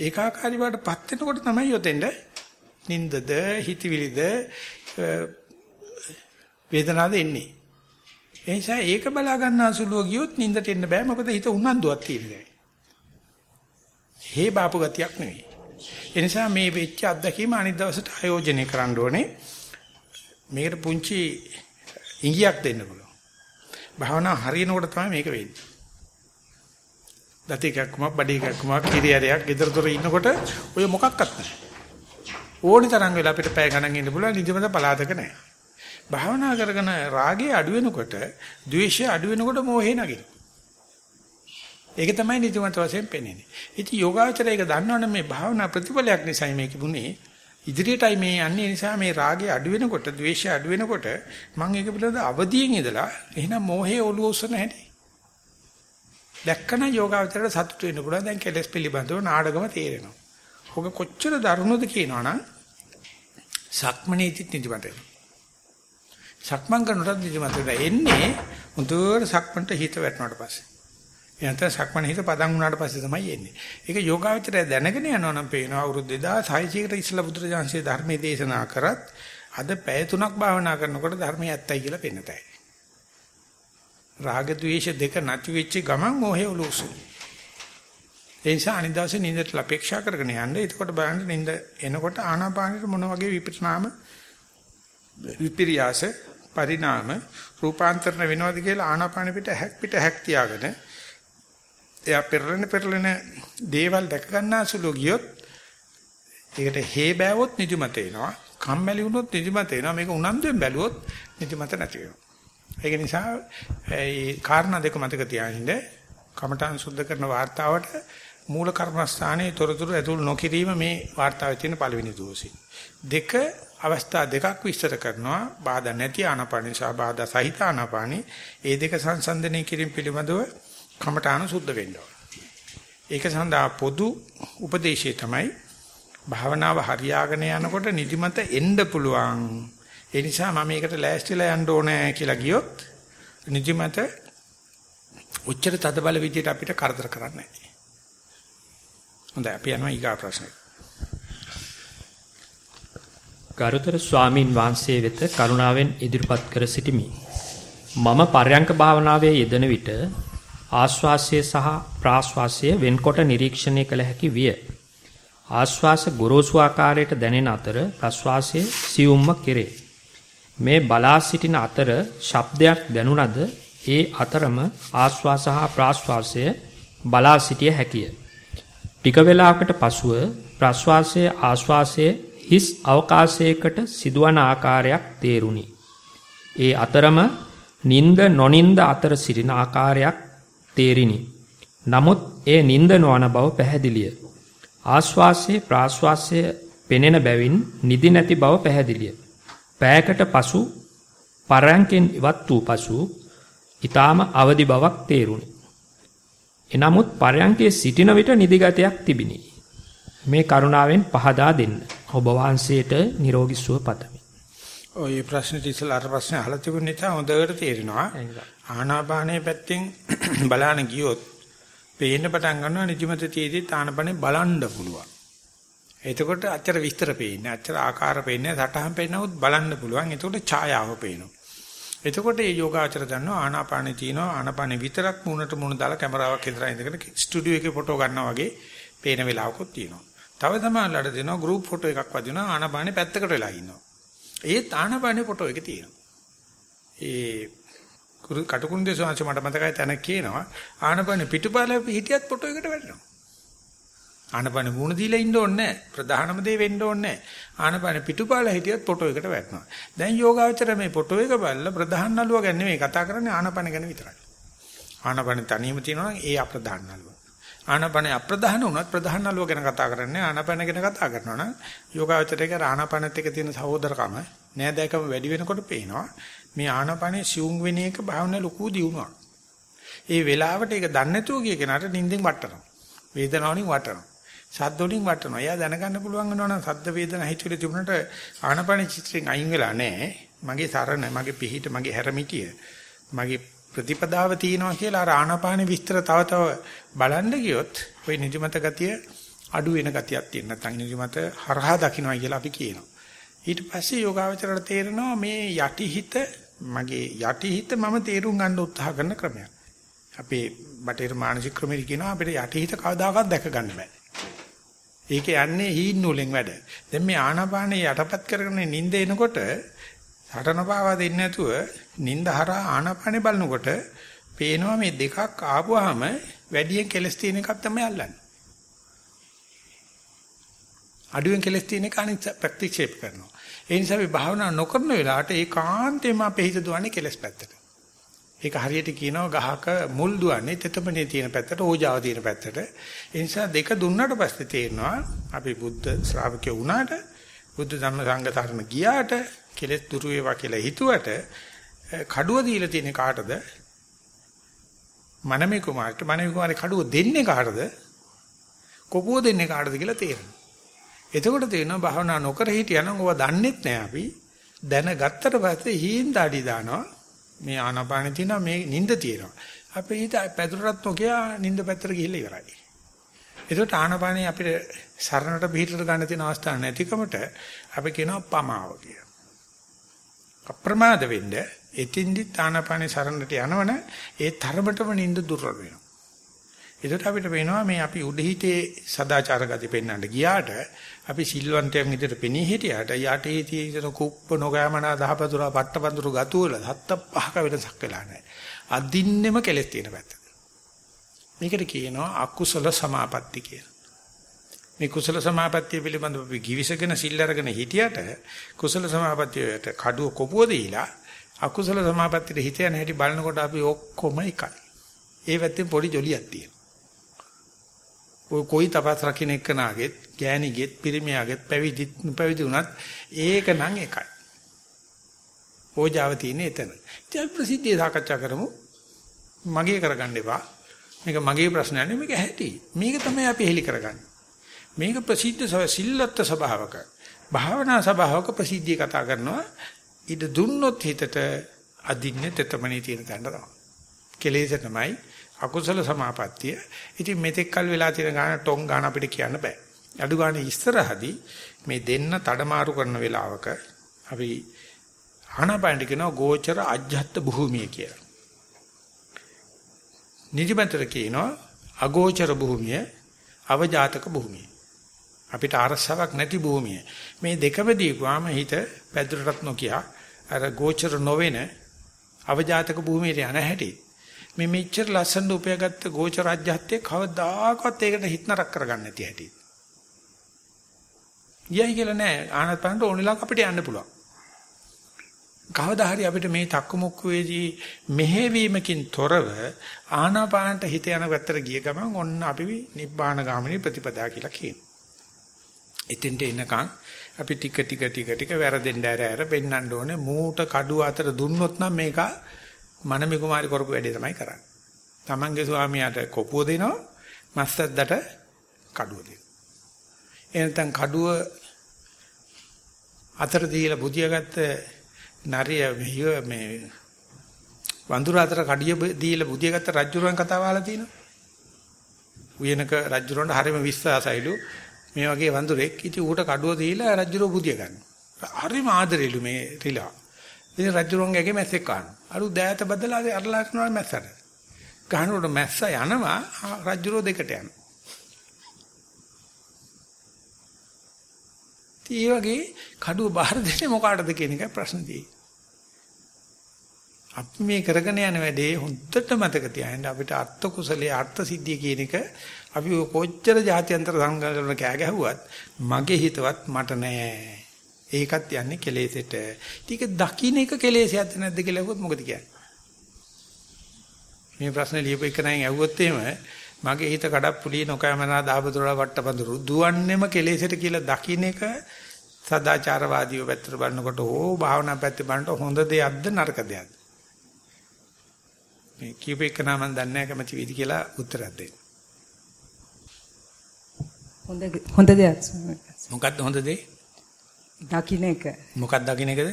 ඒකාකාරී බවට පත් වෙනකොට තමයි යොතෙන්ද නින්දද හිතවිලිද වේදනාවද එන්නේ ඒ නිසා ඒක බලා ගන්න අසුලුව ගියොත් නින්දට එන්න බෑ මොකද හිත උනන්දුවක් තියෙනවා. හේ බාපු ගතියක් නෙවෙයි. ඒ නිසා මේ වෙච්ච අත්දැකීම අනිත් දවසට ආයෝජනය කරන්න ඕනේ. මේකට පුංචි ඉඟියක් දෙන්න පුළුවන්. භාවනා හරියනකොට තමයි මේක වෙන්නේ. දති එකක්ම බඩේ එකක්ම කිරියරයක් ගෙදර දොර ඉන්නකොට ඔය මොකක්වත් නැහැ. ඕනි තරම් වෙලා අපිට පැය ගණන් ඉන්න පුළුවන් නිදිමත පලාතක නැහැ. භාවනා කරගෙන රාගය අඩු වෙනකොට, ද්වේෂය අඩු වෙනකොට මෝහේ නගිනවා. ඒක තමයි නිදිමත වශයෙන් පෙන්වන්නේ. ඉතින් යෝගාචරය ඒක දන්නවනේ මේ භාවනා ප්‍රතිඵලයක් නිසා මේක පුනේ ඉදිරියටයි මේ යන්නේ නිසා මේ රාගය අඩු වෙනකොට, ද්වේෂය අඩු වෙනකොට මම ඒක පිළිබඳ අවදියෙන් ඉඳලා එහෙනම් මෝහේ ඔළුව උස්සන හැටි. දැක්කන යෝගාචරයට සතුට වෙන්න පුළුවන්. දැන් කෙලස් පිළිබඳව නාඩගම තේරෙනවා. ඔක කොච්චර දරුණුද කියනවනම් සක්මනේදිත් නිදිමත වෙනවා. සක්මන් කරනකොට නිදිමත වෙලා එන්නේ මුදුවර සක්මන්ට හිත වැටුණාට පස්සේ. එනතන සක්මන හිත පදන් වුණාට පස්සේ තමයි එන්නේ. ඒක යෝගාවචරය දැනගෙන යනවා නම් පේනවා අවුරුදු 2600කට ඉස්සලා බුදුරජාන්සේ ධර්මයේ දේශනා කරත් අද පැය තුනක් භාවනා කරනකොට ධර්මයේ ඇත්තයි කියලා පෙන්නතයි. රාග ద్వේෂ දෙක නැති වෙච්ච ගමන් මොහේ උලුසු. ඒ නිසා අනිත් දවසේ නිින්දට අපේක්ෂා කරගෙන යන්න. එතකොට බලන්න නිින්ද එනකොට ආනාපානෙට මොන වගේ විපරිණාම විපිරියාස පරිණාම රූපාන්තරණ වෙනවද කියලා ආනාපාන පිට හැක් පිට හැක් තියාගෙන එයා පෙරලෙන පෙරලෙන දේවල් දැක ගන්නසුළු ගියොත් ඒකට හේ බෑවොත් නිදිමත එනවා කම්මැලි වුණොත් නිදිමත එනවා මේක උනන්දුවෙන් බැලුවොත් නිදිමත නැති වෙනවා. ඒක නිසා ඒ කාරණා දෙක මතක තියාගන්න කමඨාන් සුද්ධ කරන වார்த்தාවට මූල කර්මස්ථානයේ තොරතුරු ඇතුල් නොකිරීම මේ වார்த்தාවේ තියෙන පළවෙනි දෝෂය. දෙක අවස්ථා දෙකක් විස්තර කරනවා බාධා නැති ආනාපානි සහ බාධා සහිත ආනාපානි. ඒ දෙක සංසන්දනය කිරීම පිළිබඳව කමඨාන සුද්ධ වෙන්නවා. ඒක සඳහා පොදු උපදේශය තමයි භාවනාව හරියාගෙන යනකොට නිදිමත එන්න පුළුවන්. ඒ නිසා මම මේකට ලෑස්තිලා යන්න ඕනේ කියලා ගියොත් නිදිමත උච්චතර තදබල විදියට අපිට කරදර කරන්නේ නැහැ. හොඳයි අපි යනවා ඊගා ප්‍රශ්නෙට. ගරුතර ස්වාමින් වහන්සේ වෙත කරුණාවෙන් ඉදිරිපත් කර සිටිමි. මම පර්යංක භාවනාවේ යෙදෙන විට ආශ්වාසය සහ ප්‍රාශ්වාසය වෙන්කොට නිරීක්ෂණය කළ හැකි විය. ආශ්වාස ගොරෝසු ආකාරයට දැනෙන අතර ප්‍රශ්වාසය සියුම්ම කෙරේ. මේ බලා සිටින අතර ශබ්දයක් දැනුණද ඒ අතරම ආශ්වාස හා ප්‍රාශ්වාසය බලා සිටිය හැකිය. ටික වෙලාවකට පසුව ප්‍රශ්වාසය ආශ්වාසය හිස් අවකාශයකට සිදුවන ආකාරයක් තේරුණි. ඒ අතරම නින්ද නොනින්ද අතර සිටින ආකාරයක් තේරිණි. නමුත් ඒ නින්ද නොවන බව පැහැදිලිය. ආශ්වාසයේ ප්‍රාශ්වාසය පෙනෙන බැවින් නිදි නැති බව පැහැදිලිය. පෑයකට පසු පරයන්කෙන් ඉවත් වූ පසු ඊටාම අවදි බවක් තේරුණි. එනමුත් පරයන්කේ සිටින විට නිදිගතයක් තිබිනි. මේ කරුණාවෙන් පහදා දෙන්න. ඔබ වහන්සේට නිරෝගී සුව පතමි. ඔය ප්‍රශ්නෙට ඉස්සලා අර ප්‍රශ්නේ අහලා තිබුණ නිසා හොඳට තේරෙනවා. ආනාපානයේ පැත්තෙන් බලන්න ගියොත් පේන්න පටන් ගන්නවා නිදිමත තියේදී ආනාපානේ බලන්න පුළුවන්. එතකොට අච්චර විස්තර පේන්නේ, අච්චර ආකාර පේන්නේ, සටහන් පේනවොත් බලන්න පුළුවන්. එතකොට ඡායාව පේනවා. එතකොට මේ යෝගාචර දන්නවා ආනාපානේ තියෙනවා ආනාපානේ විතරක් මුණට මුණ දාලා කැමරාවක් ඉදලා ඉඳගෙන ස්ටුඩියෝ එකේ ෆොටෝ ගන්නවා වගේ පේන වෙලාවකුත් තියෙනවා. තව තමයිලට දෙනවා ගෲප් ෆොටෝ එකක් වදිනවා ආනාපානේ පැත්තකට වෙලා ඉන්නවා. ඒත් ආනාපානේ ෆොටෝ එක තියෙනවා. ඒ කටුකුරුන් දේශවාංශ මට මතකයි තැන කියනවා ආනාපානේ පිටුපාල හිටියත් ෆොටෝ එකට වැටෙනවා. ආනපන මුණ දීලා ඉන්න ඕනේ නැහැ. ප්‍රධානම දේ වෙන්න ඕනේ නැහැ. ආනපන පිටුපාල හිටියත් ෆොටෝ එකට වැටෙනවා. දැන් යෝගාවචර මේ ෆොටෝ එක බලලා ප්‍රධාන නළුව ගැන නෙමෙයි කතා කරන්නේ ආනපන ගැන විතරයි. ආනපන තනියම තියෙනවා නම් ඒ අප්‍රධාන නළුව. ආනපන අප්‍රධාන වුණත් ප්‍රධාන නළුව ගැන කතා කරන්නේ ආනපන ගැන කතා කරනවා නම් යෝගාවචරයේ කර ආනපනත් එක්ක තියෙන සහෝදරකම නෑදෑකම වැඩි වෙනකොට පේනවා. මේ ආනපනේ සිවුම් වෙන එක භාවනා ලොකු දියුණුවක්. ඒ වෙලාවට ඒක දන්නේ නැතුව ගිය කෙනාට නිින්දෙන් වටනවා. වේදනාවලින් වටනවා. සද්ද වලින් වටනවා. එයා දැනගන්න පුළුවන් වෙනවා නම් සද්ද වේදනා හිතුවේ තිබුණට ආනපන චිත්‍රයෙන් අයින් වෙලා නැහැ. මගේ සරණ, මගේ පිහිට, මගේ හැරමිටිය, මගේ ප්‍රතිපදාව තියෙනවා කියලා අර ආනපාන විස්තර තව තව බලන්න ගියොත් ওই නිදිමත ගතිය අඩු වෙන ගතියක් තියෙන. නැත්නම් නිදිමත හරහා දකින්නයි කියලා අපි කියනවා. ඊට පස්සේ යෝගාවචරයට තේරෙනවා මේ යටිහිත මගේ යටිහිත මම තේරුම් ගන්න උත්සාහ කරන ක්‍රමයක්. අපේ බටේර මානසික ක්‍රමෙදි කියනවා අපිට යටිහිත කවදාකවත් දැක ගන්න බෑ. ඒක යන්නේ හීන් නූලෙන් වැඩ. දැන් මේ ආනාපානේ යටපත් කරගෙන නිින්ද එනකොට හටන පාවා දෙන්නේ නැතුව නිින්ද හරහා ආනාපානේ බලනකොට පේනවා මේ දෙකක් ආපුවාම වැඩියෙන් කෙලස් තියෙන එකක් තමයි අල්ලන්නේ. අඩුවෙන් කෙලස් තියෙන එක අනිත් ප්‍රතික්ෂේප කරනවා. ඒ නිසා අපි භාවනා නොකරන වෙලාවට ඒකාන්තයෙන්ම අපේ හිත දුවන්නේ කෙලස් පැත්තට. ඒක හරියට කියනවා ගහක මුල් දුවන්නේ තෙතමනේ තියෙන පැත්තට ඕජාව තියෙන පැත්තට. ඒ නිසා දෙක දුන්නට පස්සේ තේරෙනවා අපි බුද්ධ ශ්‍රාවකයෝ වුණාට බුද්ධ ධම්ම සංඝ තරණ ගියාට කෙලෙස් දුරු වේවා කියලා හිතුවට කඩුව දීලා තියෙන කාටද? මනමේ කුමාරට මනමේ කුමාරේ කඩුව දෙන්නේ කාටද? කොපුව දෙන්නේ කාටද කියලා තේරෙනවා. එතකොට තේරෙනවා භාවනා නොකර හිටියනම් ඕවා දන්නෙත් නෑ අපි. දැනගත්තට පස්සේ හීන් දාඩි දානවා මේ ආනාපානෙ තියෙනවා මේ නිින්ද තියෙනවා. අපේ හිත පැදුරටත් නොකිය නිින්ද පැත්තට ගිහිල්ලා ඉවරයි. ඒකට ආනාපානෙ අපිට සරණට පිටට ගන්න තියෙන අවස්ථාවක් නැතිකමට අපි කියනවා පමාව කියලා. අප්‍රමාද වෙන්න එතින්දි ආනාපානෙ සරණට යනවන ඒ තරමටම නිින්ද දුර්වල වෙනවා. ඒකට අපිට පේනවා මේ අපි උඩහිතේ සදාචාර ගති පෙන්වන්න ගියාට අපි සිල්වන්තයන් විදිහට පෙනී හිටියට යටේ තියෙන කුප්ප නොගෑමනා දහපතුරා පට්ටපඳුරු ගතු වල හත්ත පහක වෙනසක් වෙලා නැහැ. අදින්නෙම කෙලස් තියෙන පැත්ත. මේකට කියනවා අකුසල සමාපatti කියලා. මේ කුසල සමාපත්තිය පිළිබඳව අපි givisගෙන සිල් අරගෙන හිටියට කුසල සමාපත්තියට කඩුව කොපුව දීලා අකුසල සමාපත්තියට හිත යන හැටි බලනකොට අපි ඔක්කොම එකයි. ඒ පැත්තේ පොඩි ජොලියක් තියෙනවා. ඔය කොයි තපස් රකින්න එක්කනාගෙත් ගෑණිගෙත් පිරිමියාගෙත් පැවිදි පැවිදි වුණත් ඒක නම් එකයි. ඕජාව තියෙන්නේ එතන. ඉතින් ප්‍රසිද්ධිය සාකච්ඡා කරමු. මගේ කරගන්න එපා. මේක මගේ ප්‍රශ්නයක් නෙමෙයි මේක ඇති. මේක තමයි අපි හෙලි කරගන්නේ. මේක ප්‍රසිද්ධ සිල්ලත් ස්වභාවක. භාවනා ස්වභාවක ප්‍රසිද්ධිය කතා කරනවා. ඉද දුන්නොත් හිතට අදින්නේ තෙතමනේ තියෙන තැන තමයි. කෙලෙස තමයි අකුසල සමාපත්තිය. ඉතින් මෙතෙක් කල් වෙලා තියෙන ගාන ටොං ගාන අපිට කියන්න බෑ. අඩු ගාන ඉස්සරහදී මේ දෙන්න තඩමාරු කරන වෙලාවක අපි ආනාපානට කියනවා ගෝචර අජ්ජත් භූමිය කියලා. නිදිමතර කියනවා අගෝචර භූමිය අවජාතක භූමිය. අපිට අරසාවක් නැති භූමිය. මේ දෙකම දීපුවාම හිත පැදුරටත් නොකිය අර ගෝචර නොවන අවජාතක භූමියට යන හැටි. මේ මෙච්චර ලස්සන උපයාගත්ත ගෝචර අජ්ජත්යේ කවදාකවත් ඒකට හිත නරක කරගන්න නැති හැටි. යයි කියලා නෑ ආනත්පන්ට ඕනෙලා අපිට යන්න පුළුවන්. කවදා හරි අපිට මේ තක්කමුක්කුවේදී මෙහෙවීමකින් තොරව ආනාපානට හිත යන පැත්තට ගිය ගමන් ඔන්න අපි නිබ්බාන ගාමිනී ප්‍රතිපදා කියලා කියනවා. එතෙන්ට එනකන් අපි ටික ටික ටික ටික වැරදෙන්න ඇර ඇර පෙන්වන්න ඕනේ මූට කඩුව අතර දුන්නොත් නම් මේක මනමි කුමාරි කරපු වැඩේ තමයි කරන්නේ. Tamange ස්වාමියාට කොපුව දෙනවා මස්සද්දට කඩුව දෙනවා. එනතන් කඩුව අතර දීලා බුදියාගත්ත නරිය මෙහිව මේ වඳුර අතර කඩිය දීලා බුදියාගත්ත රජුරන් කතාව අහලා තියෙනවා. උයනක රජුරන්ට හරිම විශ්වාසයිලු මේ වගේ වඳුරෙක් ඉතින් ඌට කඩුව දීලා රජුරෝ බුදිය ගන්නවා. හරිම ආදරෙලු මේ රිලා. ඉතින් රජුරන්ගේ මැස්සෙක් කනවා. අරු දෑත බදලා අරලා කරනවා මැස්සට. ගහනකොට මැස්ස යනවා රජුරෝ දෙකට යනවා. ඒ වගේ කඩුව බාහිර දෙන්නේ මොකාටද කියන එකයි ප්‍රශ්න තියෙන්නේ. අපි මේ කරගෙන යන වැඩේ හොඳට මතක තියාගන්න අපිට අර්ථ කුසලයේ අර්ථ සිද්ධිය කියන එක අපි කොච්චර ජාත්‍යන්තර සංගල්පන කෑ ගැහුවත් මගේ හිතවත් මට නෑ. ඒකත් යන්නේ කෙලෙසෙට. ටික දකින්න එක කෙලෙසයක්ද නැද්ද කියලා අහුවොත් මොකද කියන්නේ? මේ ප්‍රශ්නේ ලියපු එක නෑන් ඇහුවොත් එහෙම මගේ හිත කඩප්පුලිය නොකෑමනා දාබදොරා වට්ටපඳුරු දුවන්නේම කෙලෙසට කියලා දකින්න එක සදාචාරවාදීව පැත්තට බලනකොට ඕ භාවනා පැත්තේ බලනකොට හොඳ දෙයක්ද නරක දෙයක්ද මේ කීප එක නම මම දන්නේ නැහැ කැමති වෙයිද කියලා උත්තරයක් දෙන්න. හොඳ හොඳ දෙයක් මොකක්ද හොඳ දේ? දකින්න එක. මොකක්ද දකින්න එකද?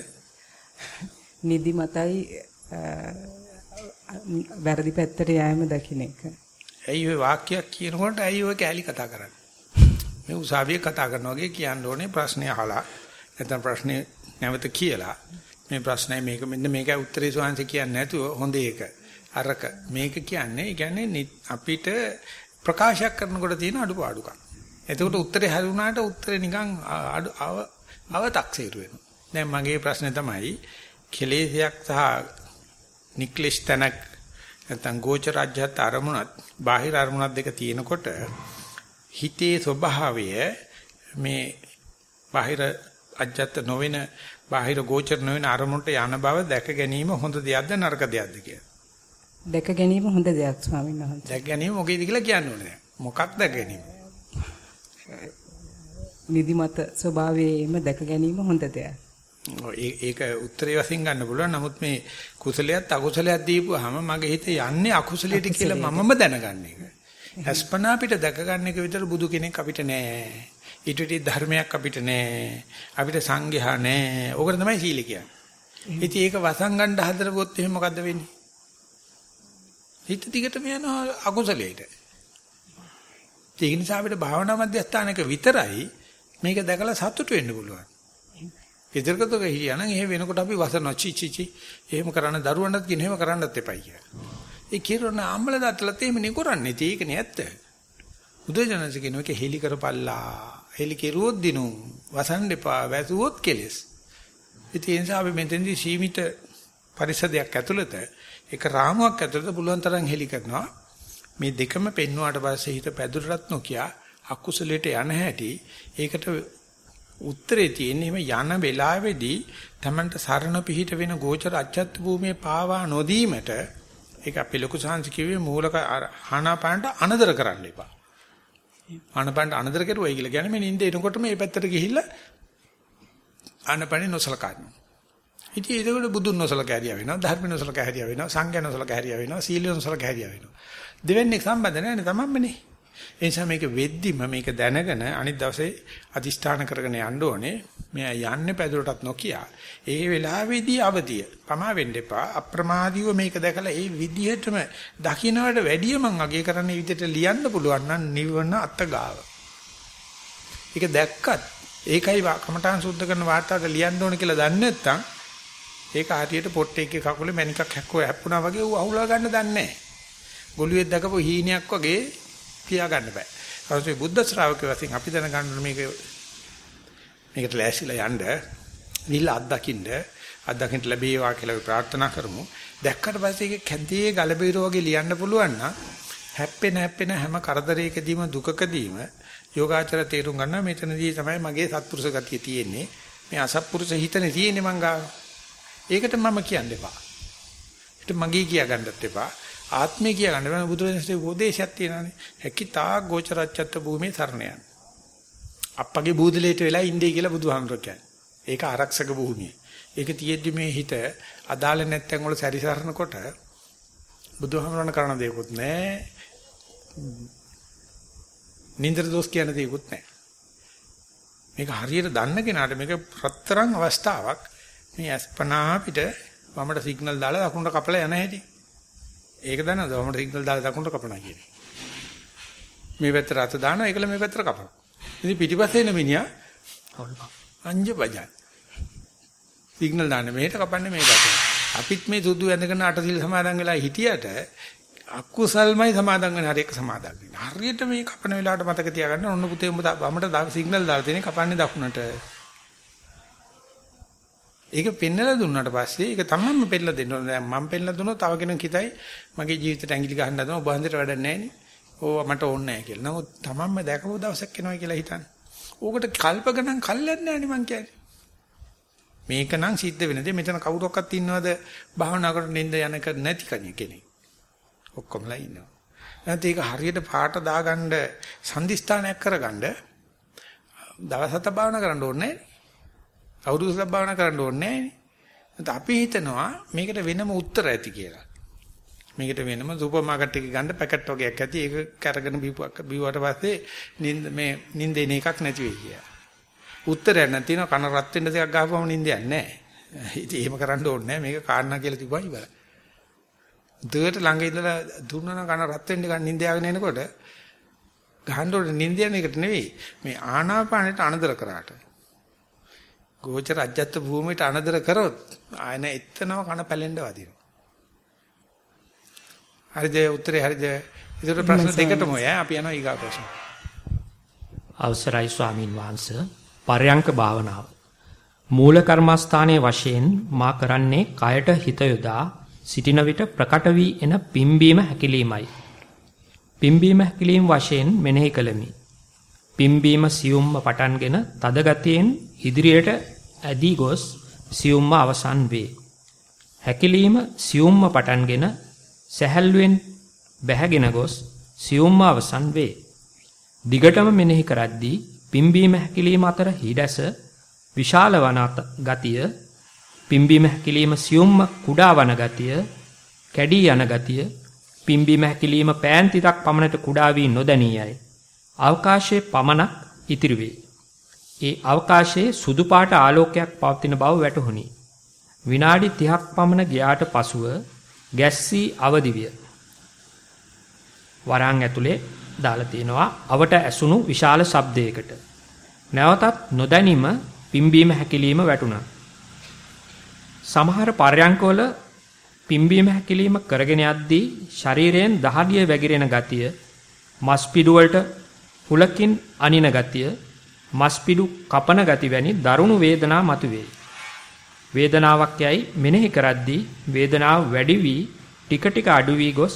නිදි මතයි වැරදි පැත්තට යෑම දකින්න එක. ඇයි ඔය වාක්‍යයක් කියනකොට ඇයි ඔය කෑලි කතා කරන්නේ? මේ උසාවියේ කතා කරනවා වගේ කියන්න ඕනේ ප්‍රශ්නේ අහලා නැත්නම් ප්‍රශ්නේ නැවත කියලා මේ ප්‍රශ්නයි මේක මෙන්න මේකයි උත්තරේ සෝංශ කියන්නේ නැතුව හොඳ ඒක අරක මේක කියන්නේ ඒ කියන්නේ අපිට ප්‍රකාශයක් කරනකොට තියෙන අඩුපාඩුකම්. එතකොට උත්තරේ හරිුණාට උත්තරේ නිකන් අව 탁සීරු වෙනවා. දැන් මගේ ප්‍රශ්නේ තමයි කෙලෙසයක් සහ නික්ලෙස් තනක් නැත්නම් ගෝචර රාජ්‍යත් අරමුණත් බාහිර අරමුණත් දෙක තියෙනකොට හිතේ ස්වභාවය මේ බාහිර අජ්ජත් නොවන බාහිර ගෝචර නොවන අරමුණට යන බව දැක ගැනීම හොඳ දෙයක්ද නරක දෙයක්ද කියලා. දැක ගැනීම හොඳ දෙයක් ස්වාමීන් වහන්සේ. දැක ගැනීම මොකේද කියලා කියන්න ඕනේ. මොකක්ද දැක ගැනීම? නිදිමත ස්වභාවයේම දැක ගැනීම හොඳ දෙයක්. ඒක උත්තරේ වශයෙන් ගන්න පුළුවන්. නමුත් මේ කුසලයක් අකුසලයක් දීපුවාම මගේ හිත යන්නේ අකුසලයට කියලා මමම දැනගන්න එක. අස්පනා අපිට දැක ගන්න එක විතර බුදු කෙනෙක් අපිට නෑ. ඊට ධර්මයක් අපිට නෑ. අපිට සංඝයා නෑ. ඕකට තමයි සීල කියන්නේ. ඉතින් ඒක වසංගණ්ඩ හදරපොත් එහෙම මොකද්ද වෙන්නේ? හිත දිගටම යනවා අකුසලයට. ඒක නිසා අපිට භාවනා මධ්‍යස්ථානක විතරයි මේක දැකලා සතුටු වෙන්න පුළුවන්. ඉදිරියකට ගියානම් එහෙ වෙනකොට අපි වසනවා චි චි චි එහෙම කරන්න දරුවන්ටත් කියන එහෙම කරන්නත් එපයි කියලා. ඒ කිරණ අම්මල දත්තලත් එහෙම නේ කරන්නේ. ඒකනේ ඇත්ත. බුදුජානක කියනවා ඒක හෙලි කරපල්ලා. හෙලි කෙරුවොත් දිනු වසන් දෙපා වැසුවොත් කෙලස්. ඉතින් ඒ නිසා අපි මෙතෙන්දී සීමිත පරිසරයක් ඇතුළත ඒක රාමුවක් ඇතුළත පුළුවන් තරම් හෙලි කරනවා. මේ දෙකම පෙන්වුවාට පස්සේ හිත පැදුරටත් නොකිය අකුසලයට යන හැටි ඒකට උත්තරේ තියෙන්නේ එහෙම යන වෙලාවේදී Tamanට සරණ පිහිට වෙන ගෝචර අච්ඡත් භූමියේ පාවා නොදීමට ඒක අපි ලොකු සංස් කිව්වේ මූලක ආනාපානට අනදර කරන්න එපා. ආනාපානට අනදර කරුවයි කියලා කියන්නේ මේ නිින්ද එනකොට මේ පැත්තට ගිහිල්ලා ආනාපානෙ නොසලකනවා. ඉතින් ඒකවල බුදුන් නොසලක හැරියා වෙනවා, ධර්ම නොසලක හැරියා වෙනවා, සංඝයා නොසලක හැරියා වෙනවා, සීල නොසලක හැරියා වෙනවා. දෙවෙනි සම්බන්ධ නැහැ තමන්මනේ. ඒ නිසා මේක වෙද්දිම මේක දැනගෙන අනිත් දවසේ අදිෂ්ඨාන කරගෙන යන්න ඕනේ. මෙයා යන්නේ පැදුරටත් නොකිය. ඒ වෙලාවේදී අවදිය. පමා වෙන්න එපා. අප්‍රමාදීව මේක දැකලා ඒ විදිහටම දකින්නවට වැඩිය මං අගේ කරන්නේ විදිහට ලියන්න පුළුවන් නම් නිවන අත්ගාව. ඒක දැක්කත් ඒකයි කමඨාන් සුද්ධ කරන වාර්තාවට ලියන්න ඕන කියලා දන්නේ නැත්නම් ඒක හරියට පොට්ටේකේ කකුලේ මණිකක් හැක්කුවා හැප්පුණා වගේ ඌ අහුලා ගන්න දන්නේ නැහැ. ගොළුෙක් දැකපු හීනයක් වගේ තියා ගන්න බෑ. ඊට බුද්ධ ශ්‍රාවකයෝ වශයෙන් අපි දැනගන්න මේක මේකට ලෑස්තිලා යන්න නිල අත්දකින්න අත්දකින්න ලැබේවා කියලා අපි ප්‍රාර්ථනා කරමු. දැක්කට පස්සේ ඒක කැන්තියේ ගලබීරෝ වගේ ලියන්න පුළුවන් නම් හැප්පෙන හැප්පෙන හැම කරදරයකදීම දුකකදීම යෝගාචර තේරුම් ගන්න මෙතනදී තමයි මගේ සත්පුරුෂ ගතිය තියෙන්නේ. මේ අසත්පුරුෂ හිතනේ තියෙන්නේ මං ගාව. ඒකට මම කියන්න එපා. ඒකට මගේ කියා ගන්නත් එපා. ආත්මය කියා ගන්න බෑ බුදුරජාණන්සේ උපදේශයක් තියෙනවානේ. හැකිතා ගෝචරච්ඡත්ත භූමියේ සරණ යන්න. අප්පගේ බූදලේට වෙලා ඉන්නේ කියලා බුදුහාමුදුරුවෝ කියන්නේ. ඒක ආරක්ෂක භූමිය. ඒක තියෙද්දි මේ හිත අදාළ නැත්තන් වල සැරිසරනකොට බුදුහාමුදුරණ කරන දේකුත් නැහැ. නින්දර දොස් කියන දේකුත් නැහැ. මේක හරියට දන්න කෙනාට මේක රත්තරන් අවස්ථාවක්. මේ අස්පනා පිට වමට සිග්නල් දාලා දකුණට කපලා යන හැටි. ඒක දන්නවද? වමට සිග්නල් දාලා දකුණට කපනවා කියන්නේ. මේ පැත්තට අත දානවා ඒකල මේ පැත්තට කපනවා. ඉතින් පිටිපස්සේ එන මිනිහා අංජ බජන්. සිග්නල් දාන්නේ මෙහෙට කපන්නේ මේ පැත්තට. අපිත් මේ සුදු ඇඳගෙන අටසිල් සමාදන් වෙලා හිටියට අකුසල්මයි සමාදන් වෙන හරියක සමාදන් වෙන. හරියට මේ කපන වෙලාවට මතක තියාගන්න ඔන්න පුතේ උඹ වමට සිග්නල් දාලා තියෙන්නේ කපන්නේ දකුණට. ඒක පෙන්නලා දුන්නාට පස්සේ ඒක තමන්ම පෙන්නලා දෙන්න ඕනේ. දැන් මම පෙන්නලා දුන්නොත් තව කෙනෙක් හිතයි මගේ ජීවිතේට ඇඟිලි ගහන්න හදනවා ඔබ හන්දට වැඩක් නැහැ නේ. ඕවා මට ඕනේ නැහැ කියලා. නමුත් තමන්ම දැකපු දවසක් එනවා කියලා හිතන්න. ඕකට කල්ප ගණන් කල්යන්නේ නැහැ මං කියන්නේ. මේක නම් සිද්ධ වෙන දේ මෙතන කවුරක්වත් ඉන්නවද භාවනා කරන නින්ද යනක නැති කෙනෙක්. ඔක්කොමලා ඉන්නවා. නැත්නම් ඒක හරියට පාට දාගන්න සම්දිස්ථානයක් කරගන්න දවස් හත භාවනා කරන්න ඕනේ නැහැ. අවුරුදු සබ්බාවනා කරන්න ඕනේ නැහැ අපි හිතනවා මේකට වෙනම උත්තර ඇති කියලා. මේකට වෙනම සුපර් මාකට් එකේ ගන්න පැකට් වගේක් ඇති. ඒක කරගෙන බිව්වක් බිව්වට පස්සේ නින්ද මේ නින්දේන එකක් නැති වෙයි කියලා. උත්තරයක් නැතිනම් කන රත් වෙන්න දෙයක් ගහපුවම නින්දයක් නැහැ. ඉතින් එහෙම කරන්න ඕනේ නැහැ. මේක කාරණා කියලා තිබුණා ඉවරයි. දුවට ළඟ ඉඳලා දුන්නන කන රත් වෙන්න ගන්න නින්ද යගෙන එනකොට ගහන්න ඕනේ නින්ද යන එකට නෙවෙයි. මේ ආනාපානෙට අනදර කරාට. ගෝචර අජත්ත භූමියට අනදර කරොත් ආයන එතනම කන පැලෙන්න වදිනවා. හරිද උත්තරේ හරිද? ඒකට ප්‍රශ්න දෙකටම ඔය අපි යනවා ඊගා ප්‍රශ්න. අවසරයි ස්වාමින් වහන්සේ පරයන්ක භාවනාව. මූල කර්මස්ථානයේ වශයෙන් මා කරන්නේ කයට හිත යොදා සිටින විට ප්‍රකට වී එන පිම්බීම හැකිලීමයි. පිම්බීම හැකිලීම වශයෙන් මෙනෙහි කළමි. පිම්බීම සියුම්ම පටන්ගෙන තද ගතියෙන් ඉදිරියට ඇදී ගොස් සියුම්ම අවසන් වේ. හැකිලීම සියුම්ම පටන්ගෙන සැහැල්ලුවෙන් බැහැගෙන ගොස් සියුම්ම අවසන් වේ. දිගටම මෙනෙහි කරද්දී පිම්බීම හැකිලීම අතර හිඩැස විශාල වන ගතිය පිම්බීම හැකිලීම සියුම්ම කුඩා වන ගතිය කැඩී යන ගතිය පිම්බීම හැකිලීම පෑන් තිතක් පමණට කුඩා වී නොදැනියයි. අවකාශයේ පමණක් ඉතිරි වේ. ඒ අවකාශයේ සුදු පාට ආලෝකයක් පවතින බව වැටහුණි. විනාඩි 30ක් පමණ ගියාට පසුව ගැස්සී අවදි විය. වරන් ඇතුලේ දාලා තිනවා අවට ඇසුණු විශාල ශබ්දයකට. නැවතත් නොදැනීම පිම්බීම හැකිලිම වැටුණා. සමහර පර්යංකවල පිම්බීම හැකිලිම කරගෙන යද්දී ශරීරයෙන් දහඩිය වැగిරෙන ගතිය, මස් පිඩු වලට හුලකින් අනින ගතිය, මස් පිඩු කපන ගති වැනි දරුණු වේදනා මතුවේ. වේදනාවක් යයි මෙනෙහි කරද්දී වේදනාව වැඩි වී ටික ටික අඩු වී ගොස්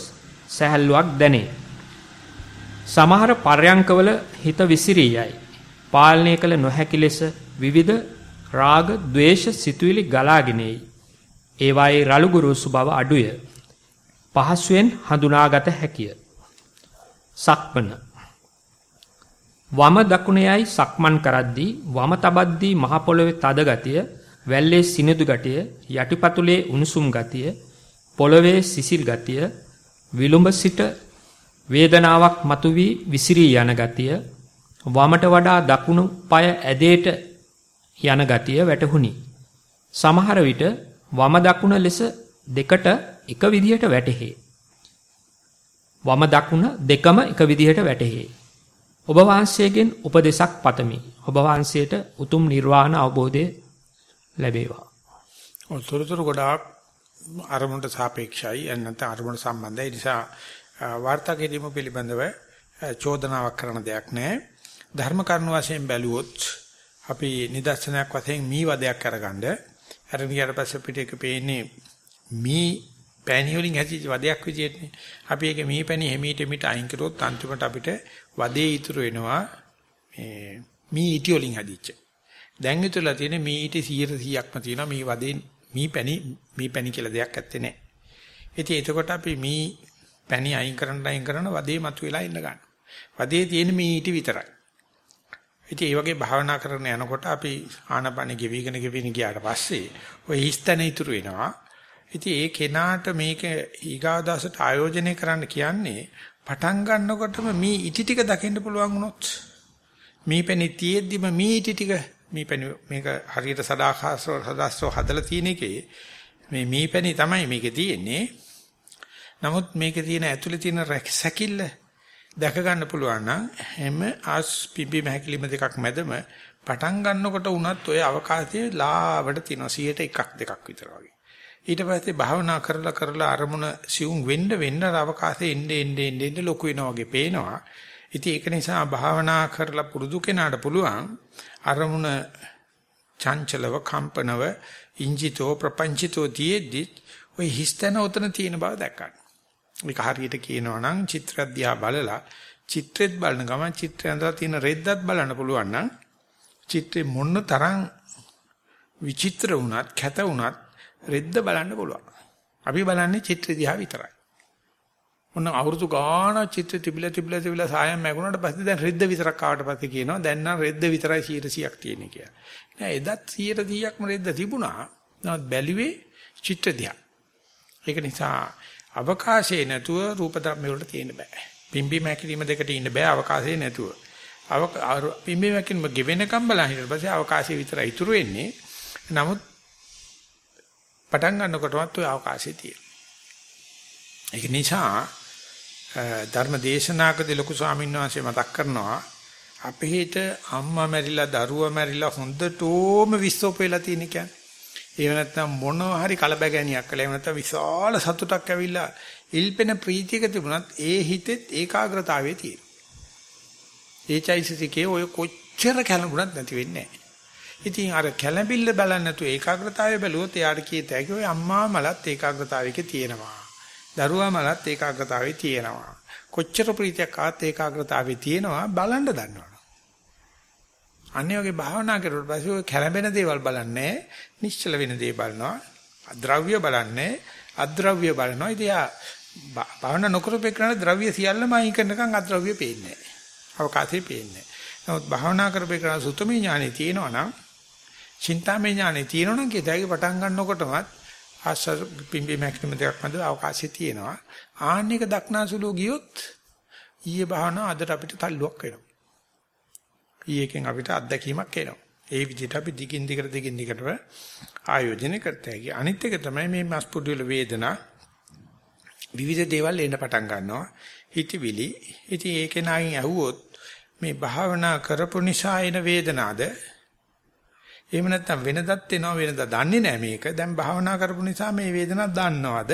සැහැල්ලුවක් දැනේ. සමහර පර්යංකවල හිත විසිරී යයි. පාලනය කළ නොහැකි ලෙස විවිධ රාග, ద్వේෂ සිතුවිලි ගලාගෙන එයි. ඒවායේ රළු ගුරුසු බව අඩුය. පහසුවෙන් හඳුනාගත හැකිය. සක්මන වම දකුණේයි සක්මන් කරද්දී වම තබද්දී මහ පොළොවේ තද ගතිය, වැල්ලේ සිනිඳු ගතිය, යටිපතුලේ උණුසුම් ගතිය, පොළොවේ සිසිල් ගතිය, විලුඹ සිට වේදනාවක් මතුවී විසිරී යන ගතිය, වමට වඩා දකුණු පාය ඇදේට යන ගතිය වැටහුණි. සමහර විට වම දකුණ ලෙස දෙකට එක විදිහට වැටහේ. වම දකුණ දෙකම එක විදිහට වැටහේ. ඔබ වහන්සේගෙන් උපදෙසක් පතමි. ඔබ වහන්සේට උතුම් නිර්වාණ අවබෝධය ලැබේවා. ඔතොරතුරු ගොඩාක් අරමුණට සාපේක්ෂයි නැත්නම් අරමුණ සම්බන්ධයි. ඒ නිසා වාර්තා කිරීම පිළිබඳව චෝදනාවක් කරන දෙයක් නැහැ. ධර්ම කරුණු වශයෙන් බැලුවොත් අපි නිදර්ශනයක් වශයෙන් මී වදයක් අරගන්න. අරන් ගියාට පස්සේ පිට එක පේන්නේ මී පැණි වලින් හැදිච්ච වදයක් විදියටනේ. අපි ඒක මී පැණි හැමීට මිට අයින් කරොත් අන්තිමට අපිට වදේ ඉතුරු වෙනවා මේ මී ඉටි වලින් හැදිච්ච. දැන් ඉතුරුලා තියෙන මී ඉටි 100%ක්ම තියෙනවා මී වදේ මී පැණි මී පැණි කියලා දෙයක් ඇත්තේ නැහැ. ඉතින් එතකොට අපි මී පැණි අයින් කරන්න අයින් කරන වදේ මතුවලා ඉන්න ගන්න. වදේ තියෙන මී ඉටි විතරයි. ඉතින් ඒ වගේ භාවනා කරන යනකොට අපි ආනපන ගෙවිගෙන ගෙවිගෙන ගියාට පස්සේ ඔය හිස්තන ඉතුරු වෙනවා. ඉතින් ඒ කෙනාට මේක ඊගාදාසට ආයෝජනය කරන්න කියන්නේ පටන් ගන්නකොටම මේ ඉටි ටික දකින්න පුළුවන් වුණොත් මේ පැණි තියෙද්දිම මේ ඉටි ටික මේ පැණි මේක හරියට සදාකාසව සදාස්ව හදලා තියෙන එකේ මේ මේ පැණි තමයි මේකේ තියෙන්නේ. නමුත් මේකේ තියෙන ඇතුලේ තියෙන සැකිල්ල දැක ගන්න පුළුවන් නම් හැම ආස් පිම්බි මහකිලිම දෙකක් මැදම පටන් ගන්නකොට උනත් ඔය අවකාශයේ ලාවට තියෙනවා 100ට එකක් දෙකක් විතර වගේ. ඊට පස්සේ භාවනා කරලා කරලා අරමුණ සිවුම් වෙන්න වෙන්න අවකාශයේ එන්නේ එන්නේ එන්නේ ලොකු වෙනවා වගේ පේනවා. ඉතින් ඒක නිසා භාවනා කරලා පුරුදු කෙනාට පුළුවන් අරමුණ චංචලව කම්පනව ඉංජිතෝ ප්‍රපංචිතෝ දියේදි ඔය හිස්තන උතන තියෙන බව දැක්කන්න. ඒක හරියට කියනවා නම් චිත්‍රය දිහා බලලා චිත්‍රෙත් බලන ගමන් චිත්‍රය ඇඳලා තියෙන රෙද්දත් බලන්න පුළුවන් නම් චිත්‍රේ මොන තරම් විචිත්‍ර වුණත් කැත වුණත් රෙද්ද බලන්න පුළුවන්. අපි බලන්නේ චිත්‍ර දිහා විතරයි. ඔන්න අවුරුදු ගාන චිත්‍ර තිබිලා තිබිලා තිබිලා සායම් මැගුණාට පස්සේ දැන් රෙද්ද විතරක් ආවට පස්සේ කියනවා දැන් නම් රෙද්ද විතරයි 100ක් තියෙන්නේ කියලා. නෑ එදත් 100%ක්ම රෙද්ද තිබුණා. නමුත් බැලුවේ චිත්‍ර දිහා. ඒක නිසා අවකාශයේ නැතුව රූප ධර්ම වලට තියෙන්න බෑ. පිම්බි මැකිලිම දෙකට ඉන්න බෑ අවකාශයේ නැතුව. පිම්බි මැකිලිම ගෙවෙනකම් බලන් හිටියට පස්සේ අවකාශයේ විතරයි ඉතුරු වෙන්නේ. නමුත් පටන් ගන්නකොටවත් ওই අවකාශය තියෙනවා. ඒක නිසා ධර්ම දේශනාකදී ලොකු ස්වාමීන් වහන්සේ මතක් කරනවා අපේ හිත අම්මා මැරිලා දරුවා මැරිලා හොඳටම විශ්ෝප වෙලා තියෙන කියන්නේ. එහෙම නැත්නම් මොනවා හරි කලබගැනියක් කළා. එහෙම නැත්නම් විශාල සතුටක් ඇවිල්ලා ඉල්පෙන ප්‍රීතියක තිබුණත් ඒ හිතෙත් ඒකාග්‍රතාවයේ තියෙනවා. ඒ චෛතසිකේ ඔය කොච්චර කලබුණත් නැති වෙන්නේ නැහැ. ඉතින් අර කැළඹිල්ල බලන්නේ නැතුව ඒකාග්‍රතාවය බැලුවොත් එයාට කීත හැකි ඔය අම්මා මලත් ඒකාග්‍රතාවයක තියෙනවා. දරුවා මලත් ඒකාග්‍රතාවයේ තියෙනවා. කොච්චර ප්‍රීතියක් ආත් ඒකාග්‍රතාවයේ තියෙනවා බලන්න දන්නවා. අන්නේ වගේ භාවනා කරුවට පස්සේ ඔය කැළඹෙන දේවල් බලන්නේ නිශ්චල වෙන දේ බලනවා. අද්‍රව්‍ය බලන්නේ අද්‍රව්‍ය බලනවා. ඉතින් යා භාවනා නොකරපේකන ද්‍රව්‍ය සියල්ලම අයින් කරනකන් අද්‍රව්‍ය පේන්නේ නැහැ. අවකාශය පේන්නේ නැහැ. නමුත් භාවනා කරපේකන සුතමේ ඥානෙ තියෙනවා නම් චින්තාමය ඥානෙ තියෙනවනම් කේතයි පටන් ගන්නකොටමත් ආස්වාද පිම්බි මැක්සිමම් දෙකක් මැද අවකාශය තියෙනවා. ආන්නේක දක්නාසුලෝ ගියොත් ඊයේ භාවනා අදට අපිට තල්ලුවක් වෙනවා. ඊයේකින් අපිට අත්දැකීමක් එනවා. ඒ විදිහට අපි දිගින් දිගට දිගින් දිගටම ආයෝජනය කරත හැකි. අනිත් එක තමයි මේ මස්පුඩු වල වේදනා විවිධ දේවල් එන්න පටන් ගන්නවා. හිතවිලි. ඉතින් ඒකේ නායින් ඇහුවොත් මේ භාවනා කරපු නිසා එන වේදනාද එහෙම නැත්නම් වෙනදත් එනවා වෙනද දන්නේ නැහැ මේක. දැන් භාවනා කරපු නිසා මේ වේදනාවක් දන්නවද?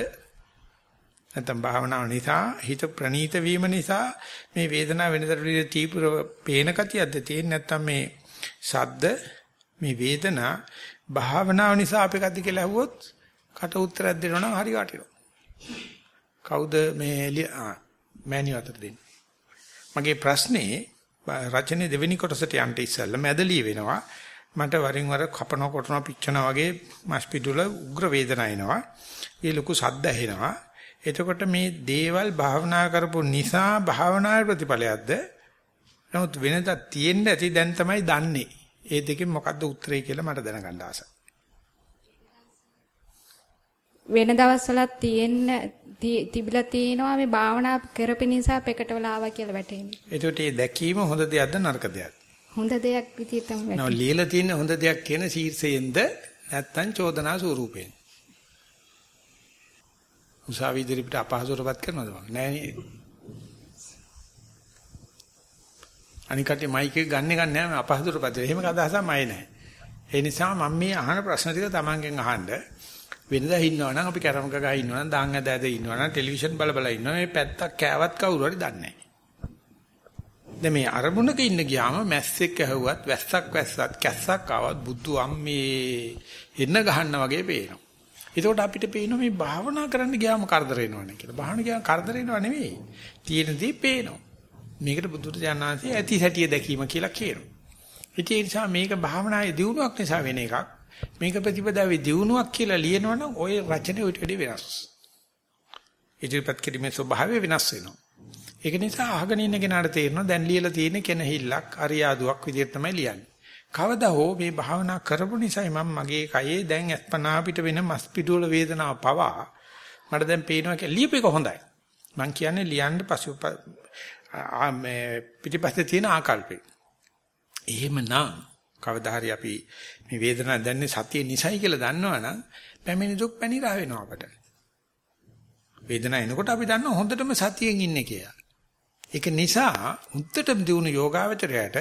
නැත්නම් භාවනාව නිසා හිත ප්‍රනීත වීම නිසා මේ වේදනාව වෙනදට වඩා තීව්‍ර පේන කතියක්ද තියෙන්නේ නැත්නම් මේ ශබ්ද මේ වේදනා භාවනාව නිසා අපේ කද්ද කියලා අහුවොත් කට උත්තරයක් දෙනවා නම් හරි වටිනවා. කවුද මේ මෑණිය අතර දෙන්නේ? මගේ ප්‍රශ්නේ රචනයේ දෙවෙනි කොටසට යන්න ඉස්සෙල්ලා මැදලී වෙනවා. මට වරින් වර කපන කොටන පිච්චන වගේ මස් පිටුල උග්‍ර වේදනා එනවා. ඒ ලොකු සද්ද ඇහෙනවා. එතකොට මේ දේවල් භාවනා කරපු නිසා භාවනාවේ ප්‍රතිඵලයක්ද? නමුත් වෙනදා තියෙන්න ඇති දැන් තමයි දන්නේ. ඒ දෙකෙන් මොකද්ද උත්තරේ කියලා මට දැනගන්න ආසයි. වෙන දවස්වලත් තියෙන්න තිබිලා තියෙනවා මේ භාවනා කරපු නිසා පෙකටවල ආවා කියලා වැටෙන්නේ. එතකොට මේ දැකීම හොඳ දෙයක්ද නරක දෙයක්ද? හොඳ දෙයක් විදිහටම නෝ වැටෙනවා. ලියලා තියෙන හොඳ දෙයක් කියන ශීර්ෂයෙන්ද නැත්තම් චෝදනා ස්වරූපයෙන්. උසාවි ඉදිරියට අපහසුරපත් කරනවද මම? නෑ නේ. අනිකට මයික් එක ගන්න ගන්න නෑ අපහසුරපත්. එහෙම අදහසක් මයි නෑ. ඒ නිසා මම මේ අහන ප්‍රශ්න ටික තමන්ගෙන් අහන්න වෙනදා ඉන්නවනම් අපි කැරම් ගගා ඉන්නවනම් දාන් ඇද ඇද ඉන්නවනම් ටෙලිවිෂන් බල බල ඉන්නවා මේ පැත්තක් කෑවත් කවුරු හරි දන්නේ නැහැ. දැන් මේ අරමුණක ඉන්න ගියාම මැස්සෙක් ඇහුවත් වැස්සක් වැස්සත් කැස්සක් ආවත් බුදු අම්මේ එන්න ගහන්න වගේ පේනවා. එතකොට අපිට පේනවා මේ භාවනා කරන්න ගියාම කරදර වෙනවනේ කියලා. භාවනා ගියාම කරදර වෙනව නෙවෙයි. තියෙන දේ පේනවා. මේකට බුදුරජාණන් වහන්සේ ඇති සැටිය දැකීම කියලා කියනවා. ඉතින් ඒ නිසා මේක භාවනායේ දියුණුවක් නිසා වෙන එකක්. මේක ප්‍රතිපදාවේ දියුණුවක් කියලා ලියනවනම් ওই රචනය ඊට වඩා වෙනස්. ඉදිරිපත් කිරීමේ ස්වභාවය වෙනස් වෙනවා. ඒක නිසා අහගෙන ඉන්න කෙනාට තේරෙනවා දැන් ලියලා තියෙන කෙනහිල්ලක් අරියාදුවක් විදිහට තමයි ලියන්නේ. කවදා හෝ මේ භාවනා කරපු නිසායි මම මගේ කයේ දැන් අස්පනා පිට වෙන මස් පිටුවල වේදනාව පවා මට දැන් පේනවා කියලා ලියපේක හොඳයි. මම කියන්නේ ලියන්න පසු මේ පිටිපස්සේ තියෙන ආකල්පේ. එහෙමනම් කවදා හරි අපි මේ වේදනාව දැනන්නේ සතිය නිසයි කියලා දන්නවනම් පැමිණි දුක් පැනිරා වෙනවා අපට. වේදනාව එනකොට අපි දන්නවා හොඳටම සතියෙන් ඉන්නේ කියලා. ඒක නිසා උන්ටටම දිනු යෝගාවචරයට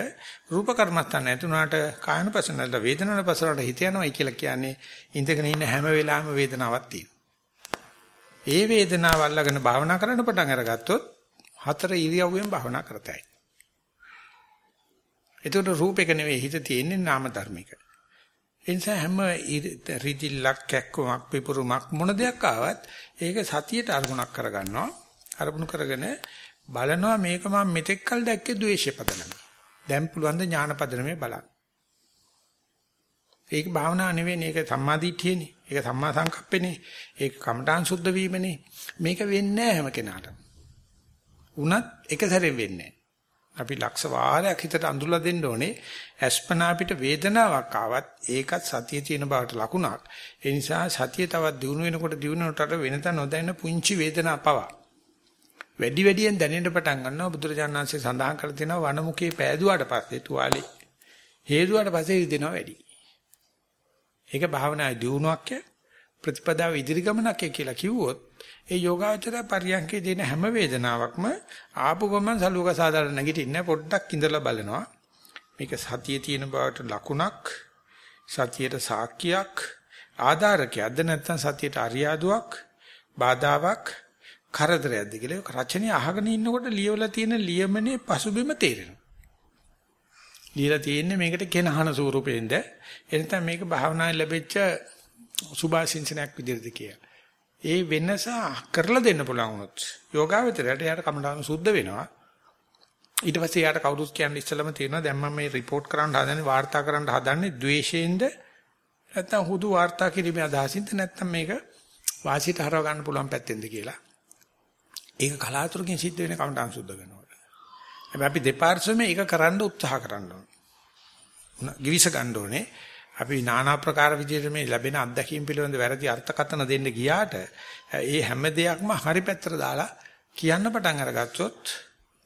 රූප කර්මස්ථාන නැතුණාට කායනපසනල වේදනානපසනට හිත යනවායි කියලා කියන්නේ ඉඳගෙන ඉන්න හැම වෙලාවෙම වේදනාවක් තියෙනවා. ඒ වේදනාව අල්ලගෙන භාවනා කරන්න පටන් අරගත්තොත් හතර ඉරියව්වෙන් භාවනා කරතයි. ඒතකොට රූපයක නෙවෙයි හිත තියෙන්නේ නාම ධර්මික. ඒ නිසා හැම රිදිල්ලක් කැක්කමක් පිපුරුමක් මොන දෙයක් ආවත් ඒක සතියට අරමුණක් කරගන්නවා. අරමුණු කරගෙන බලනවා මේක මම මෙතෙක් කල් දැක්කේ ද්වේෂය පදනම. දැන් පුළුවන් ද ඥාන පදනමේ බලන්න. ඒක භාවනා නෙවෙයි ඒක සම්මාදිට්ඨියනේ. ඒක සම්මා සංකප්පේනේ. ඒක කමඨාන් සුද්ධ වීමනේ. මේක වෙන්නේ නැහැ හැම කෙනාටම. උනත් එක සැරෙන් වෙන්නේ අපි ලක්ෂ වාරයක් හිතට අඳුරලා දෙන්න ඕනේ අස්පනා පිට වේදනාවක් ආවත් ඒකත් සතිය තියෙන බවට ලකුණක් ඒ නිසා සතිය තවත් දිනු වෙනකොට දිනු වෙනකොට වෙනත නොදැන්න පුංචි වේදනා පවා වැඩි වැඩියෙන් දැනෙන්න පටන් ගන්නවා. බුදුරජාණන් වහන්සේ සඳහන් කරලා තියෙනවා වනමුකේ පෑදුවාට පස්සේ තුවාලේ හේදුවාට පස්සේ ඉදෙනවා වැඩි. ඒක භාවනායේ දිනුවක් ප්‍රතිපදාව ඉදිරි ගමනක් කියලා කිව්වොත් ඒ යෝගාචර පරියන්කේ දෙන හැම වේදනාවක්ම ආපු ගමන් සලුවක සාදාලා නැගිටින්න පොඩ්ඩක් ඉඳලා බලනවා. මේක සතියේ තියෙන බවට ලකුණක් සතියට සාක්කියක් ආධාරකයක්ද නැත්නම් සතියට අරියාදුවක් බාධාවක් කරදරයක්ද කියලා රචනය අහගෙන ඉන්නකොට ලියවලා තියෙන ලියමනේ පසුබිම තේරෙනවා ලියලා තියෙන්නේ මේකට කෙනහන ස්වරූපෙන්ද එනතම මේක භාවනාවේ ලැබිච්ච සුභාශිංසනයක් විදිහට කියලා. ඒ වෙනස කරලා දෙන්න පුළුවන් වුණොත් යෝගාවචරයට යාට කමඩාන සුද්ධ වෙනවා. ඊට පස්සේ යාට කවුරුත් කියන්නේ ඉස්සලම තියෙනවා දැන් මම මේ report කරන්න හදන්නේ වාර්තා කරන්න හදන්නේ ද්වේෂයෙන්ද නැත්නම් හුදු වාර්තා කිරීමේ අදහසින්ද නැත්නම් මේක වාසියට හරව ගන්න පුළුවන් පැත්තෙන්ද කියලා. ඒක කලාතුරකින් සිද්ධ වෙන කමඩාන සුද්ධ කරනවා. හැබැයි අපි දෙපාර්ශ්වෙම ඒක කරන්න උත්සාහ කරන්න ඕනේ. ගිවිස ගන්න ඕනේ. අපි নানা ප්‍රකාර විදිහට මේ ලැබෙන අත්දැකීම් පිළිබඳ වැරදි අර්ථකථන දෙන්න ගියාට ඒ හැම දෙයක්ම හරි පැත්තට දාලා කියන්න පටන් අරගත්තොත්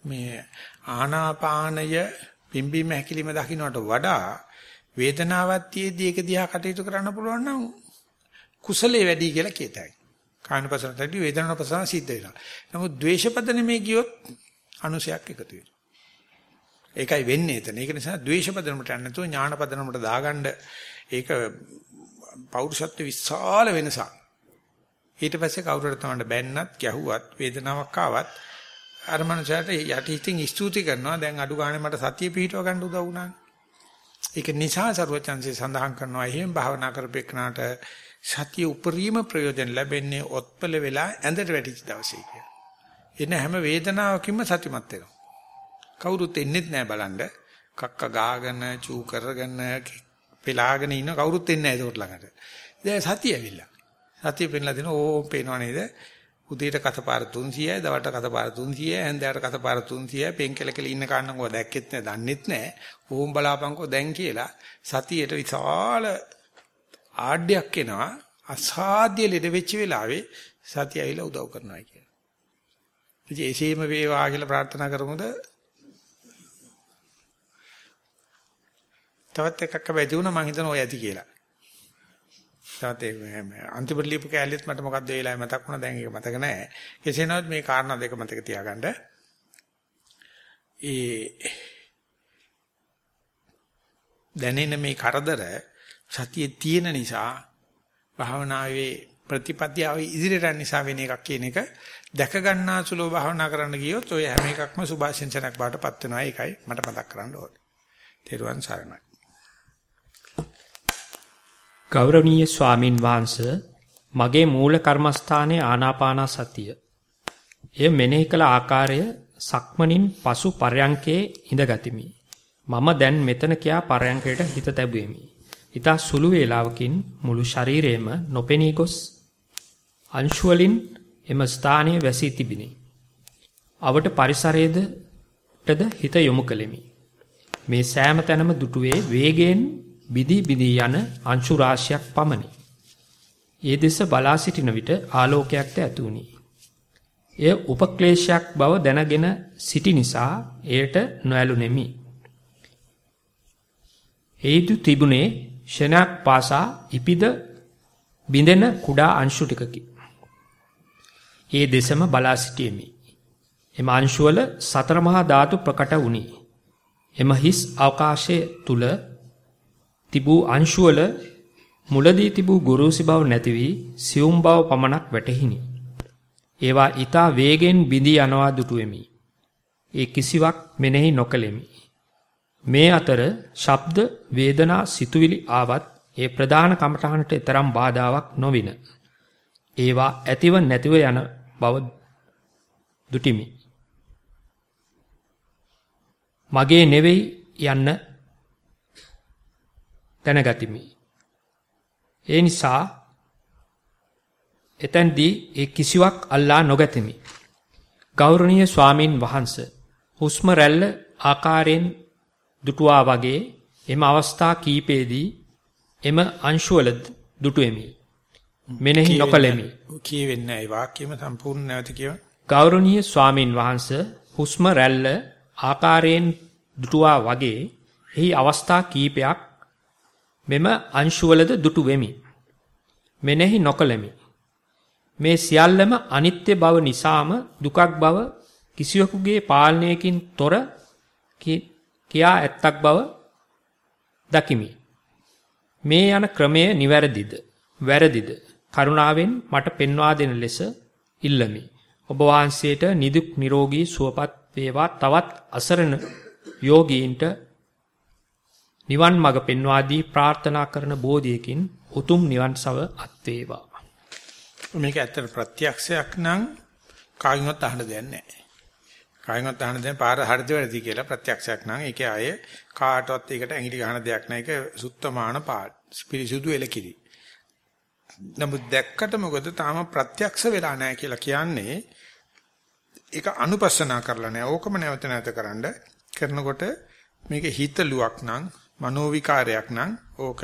මේ ආනාපානය පිම්බීම හැකිලිම දකින්නට වඩා වේදනාවක් තියේදී ඒක දිහා කටයුතු කරන්න පුළුවන් නම් කුසලයේ වැඩි කියලා කියතයි. කායනපසනටදී වේදනාවපසන සිද්ධ වෙනවා. නමුත් ද්වේෂපද නෙමේ ගියොත් අනුසයක් එකතු වෙනවා. ඒකයි වෙන්නේ එතන. ඒක නිසා ද්වේෂපදනමට යන්න නැතුව ඥානපදනමට දාගන්න ඒක පෞරුෂත්ව විශාල වෙනසක්. ඊට පස්සේ කවුරුහරි තමන්ට බැන්නත්, ගැහුවත්, වේදනාවක් ආවත් අර මනසට යටිහිතින් ස්තුති කරනවා. දැන් අඩු ගානේ මට සතිය පිහිටව ගන්න උදව් වුණා. ඒක නිසා සරුවචන්සේ සඳහන් කරනවා එහෙම භාවනා කරපෙන්නාට සතිය උපරිම ප්‍රයෝජන ලැබෙන්නේ ඔත්පල වෙලා ඇඳට වැටිච්ච දවසේ කියලා. එන හැම වේදනාවකින්ම සතිමත් වෙනවා. කවුරුත් එන්නේත් නැහැ බලන්න. කක්ක ගාගෙන, චූ කරගෙන, පෙලාගෙන ඉන්න කවුරුත් එන්නේ නැහැ ඒකට ළඟට. දැන් සතිය ඇවිල්ලා. සතිය පෙන්ලා දෙන ඕ පේනව නේද? උදේට කතපාර 300යි, දවල්ට කතපාර 300යි, හැන්දෑවට කතපාර 300යි, පෙන්කලකල ඉන්න කාන්නකෝ දැක්කෙත් නැහැ, දන්නෙත් නැහැ. ඕම් බලාපන්කෝ දැන් කියලා සතියේට විශාල ආඩ්‍යයක් එනවා. අසාධ්‍ය ලෙඩ වෙච්ච වෙලාවේ සතිය ඇවිල්ලා උදව් කරනවා කියලා. ඉතින් එසේම වේවා කියලා ප්‍රාර්ථනා කරමුද? තවත් එකක් හැබැයි දුණා මං හිතනවා ඔය ඇති කියලා. තවත් ඒ අන්තිමට ලියපු කැලෙත් මට මොකද්ද ඒ වෙලාවේ මතක් වුණා දැන් ඒක මතක නැහැ. කෙසේ නමුත් මේ කාරණා දෙක මතක තියාගන්න. ඒ දැනෙන මේ කරදර සතියේ තියෙන නිසා භාවනාවේ ප්‍රතිපත්තිය ඉදිරියට යන නිසා වෙන එකක් කියන එක දැක ගන්නාසුලෝ භාවනා කරන්න ගියොත් ඔය හැම එකක්ම සුභාශිංසනක් බාටපත් වෙනවා ඒකයි මට මතක් කරන්න ඕනේ. තෙරුවන් සරණයි. ගෞරවනීය ස්වාමින් වහන්සේ මගේ මූල කර්මස්ථානයේ ආනාපාන සතිය. එය මෙනෙහි කළ ආකාරය සක්මනින් පසු පරයන්කේ ඉඳගතිමි. මම දැන් මෙතන කියා පරයන්කයට හිත තැබුවෙමි. ඊතා සුළු වේලාවකින් මුළු ශරීරයම නොපෙනී ගොස් අංශු වලින් එම ස්ථානයේ වැසී තිබිනි. අවට පරිසරයේදටද හිත යොමු කෙලිමි. මේ සෑම තැනම දුටුවේ වේගයෙන් බිදී බිදී යන අංශු රාශියක් පමණි. ඒ දෙස බලා සිටින විට ආලෝකයක්ද ඇතුණි. එය උපක්ලේශයක් බව දැනගෙන සිටි නිසා එයට නොඇලුනෙමි. හේතු තිබුණේ ෂණක් පාසා ඉපිද බිඳෙන කුඩා අංශු ටිකකි. ඒ දෙසම බලා සිටියෙමි. එම අංශුවල සතර මහා ධාතු ප්‍රකට වුණි. එම හිස් අවකාශයේ තුල තිබූ අංශුවල මුලදී තිබූ ගුරුසි බව නැති වී සියුම් බව පමණක් වැටහිනි. ඒවා ඊතා වේගෙන් බිඳී යනවා දුටුවෙමි. ඒ කිසිවක් මෙනෙහි නොකළෙමි. මේ අතර ශබ්ද වේදනා සිතුවිලි ආවත් ඒ ප්‍රධාන කමඨහනට තරම් බාධාවක් නොවින. ඒවා ඇතිව නැතිව යන බව දුටිමි. මගේ නෙවෙයි යන්න දැනගතිමි. ඒ නිසා එතෙන්දී ඒ කිසිවක් අල්ලා නොගතිමි. ගෞරවනීය ස්වාමින් වහන්සේ හුස්ම රැල්ල ආකාරයෙන් දුටුවා වගේ එම අවස්ථා කීපෙදී එම අංශුවල දුටුවෙමි. මෙනෙහි නොකළෙමි. කියවෙන්නේ නැහැ. වාක්‍යෙම සම්පූර්ණ නැවත කියව. ගෞරවනීය ස්වාමින් වහන්සේ හුස්ම රැල්ල ආකාරයෙන් දුටුවා වගේ එහි අවස්ථා කීපයක් මෙම අංශුවලද දුටු වෙමි. මෙනෙහි නොකළෙමි. මේ සියල්ලම අනිත්‍ය බව නිසාම දුකක් බව කිසිවෙකුගේ පාලනයකින් තොර කියා ඇත්තක් බව දකිමි. මේ යන ක්‍රමය නිවැරදිද? වැරදිද? කරුණාවෙන් මට පෙන්වා දෙන ලෙස ඉල්ලමි. ඔබ වහන්සේට නිදුක් නිරෝගී සුවපත් වේවා තවත් අසරණ යෝගීන්ට නිවන් මඟ පෙන්වා දී ප්‍රාර්ථනා කරන බෝධියකින් උතුම් නිවන් සව අත් වේවා. මේක ඇත්තට ප්‍රත්‍යක්ෂයක් නම් කායින්වත් අහන්න දෙයක් නැහැ. කායින්වත් අහන්න දෙයක් පාර හරිද වැරදි කියලා ප්‍රත්‍යක්ෂයක් නම් ඒකේ අය කාටවත් ඒකට ඇඟිලි ගහන දෙයක් නැහැ. ඒක සුත්තමාන පාඩ. පිරිසුදු එලකිරි. නමුත් දැක්කට මොකද තාම ප්‍රත්‍යක්ෂ වෙලා නැහැ කියලා කියන්නේ ඒක අනුපස්සනා කරලා නැහැ. ඕකම නැවත නැවත කරන්න කරනකොට මේක හිතලුවක් නම් මනෝ විකාරයක් නම් ඕක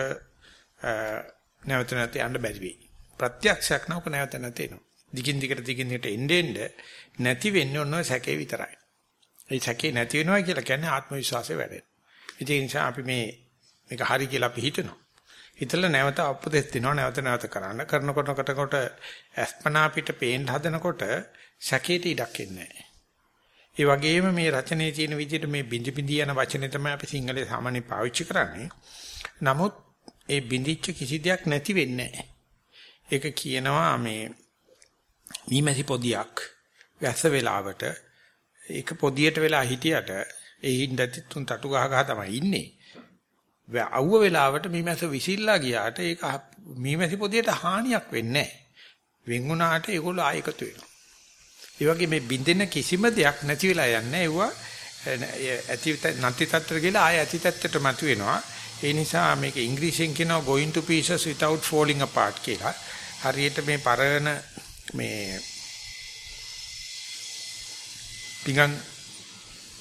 නැවත නැවත යන්න බැරි වෙයි. ප්‍රත්‍යක්ෂයක් නම් ඕක නැවත නැවත එනවා. දිගින් දිගට දිගින් දිගට එන්න එන්න නැති වෙන්නේ ඔන්න සැකේ විතරයි. ඒ සැකේ නැති වෙනවා කියලා කියන්නේ ආත්ම විශ්වාසය වැඩෙන. ඒ නිසා අපි මේ මේක හරි කියලා අපි හිතනවා. හිතලා නැවත අපදෙස් දෙනවා නැවත නැවත කරන්න කරනකොට කොටකොට අස්පනා පිට පේන්න හදනකොට සැකේට ඉඩක් එන්නේ ඒ වගේම මේ රචනයේ තියෙන විදිහට මේ බිඳි බිඳි යන වචනේ තමයි අපි සිංහලේ සාමාන්‍යයෙන් පාවිච්චි කරන්නේ. නමුත් ඒ බිඳිච්ච කිසි දෙයක් නැති වෙන්නේ ඒක කියනවා මේ මීමැසි පොදියක් වැස්ස වෙලාවට ඒක පොදියට වෙලා හිටියට ඒ හින්දත් තුන් තටු ගහ ගහ තමයි ඉන්නේ. අවුව වෙලාවට මීමැස්ස විසිරලා ගියාට ඒක මීමැසි පොදියට හානියක් වෙන්නේ නැහැ. වෙන් වුණාට ඒගොල්ලෝ ආයෙ එකතු වෙනවා. ඒ වගේ මේ බින්දෙන කිසිම දෙයක් නැති වෙලා යන්නේ ඒවා ඇති නැති තත්ත්වයට ගිහලා ආයෙ ඇති තත්ත්වයට මතුවෙනවා. ඒ නිසා මේක ඉංග්‍රීසියෙන් කියනවා going to pieces without falling apart කියලා. හරියට මේ පරණ මේ පිඟන්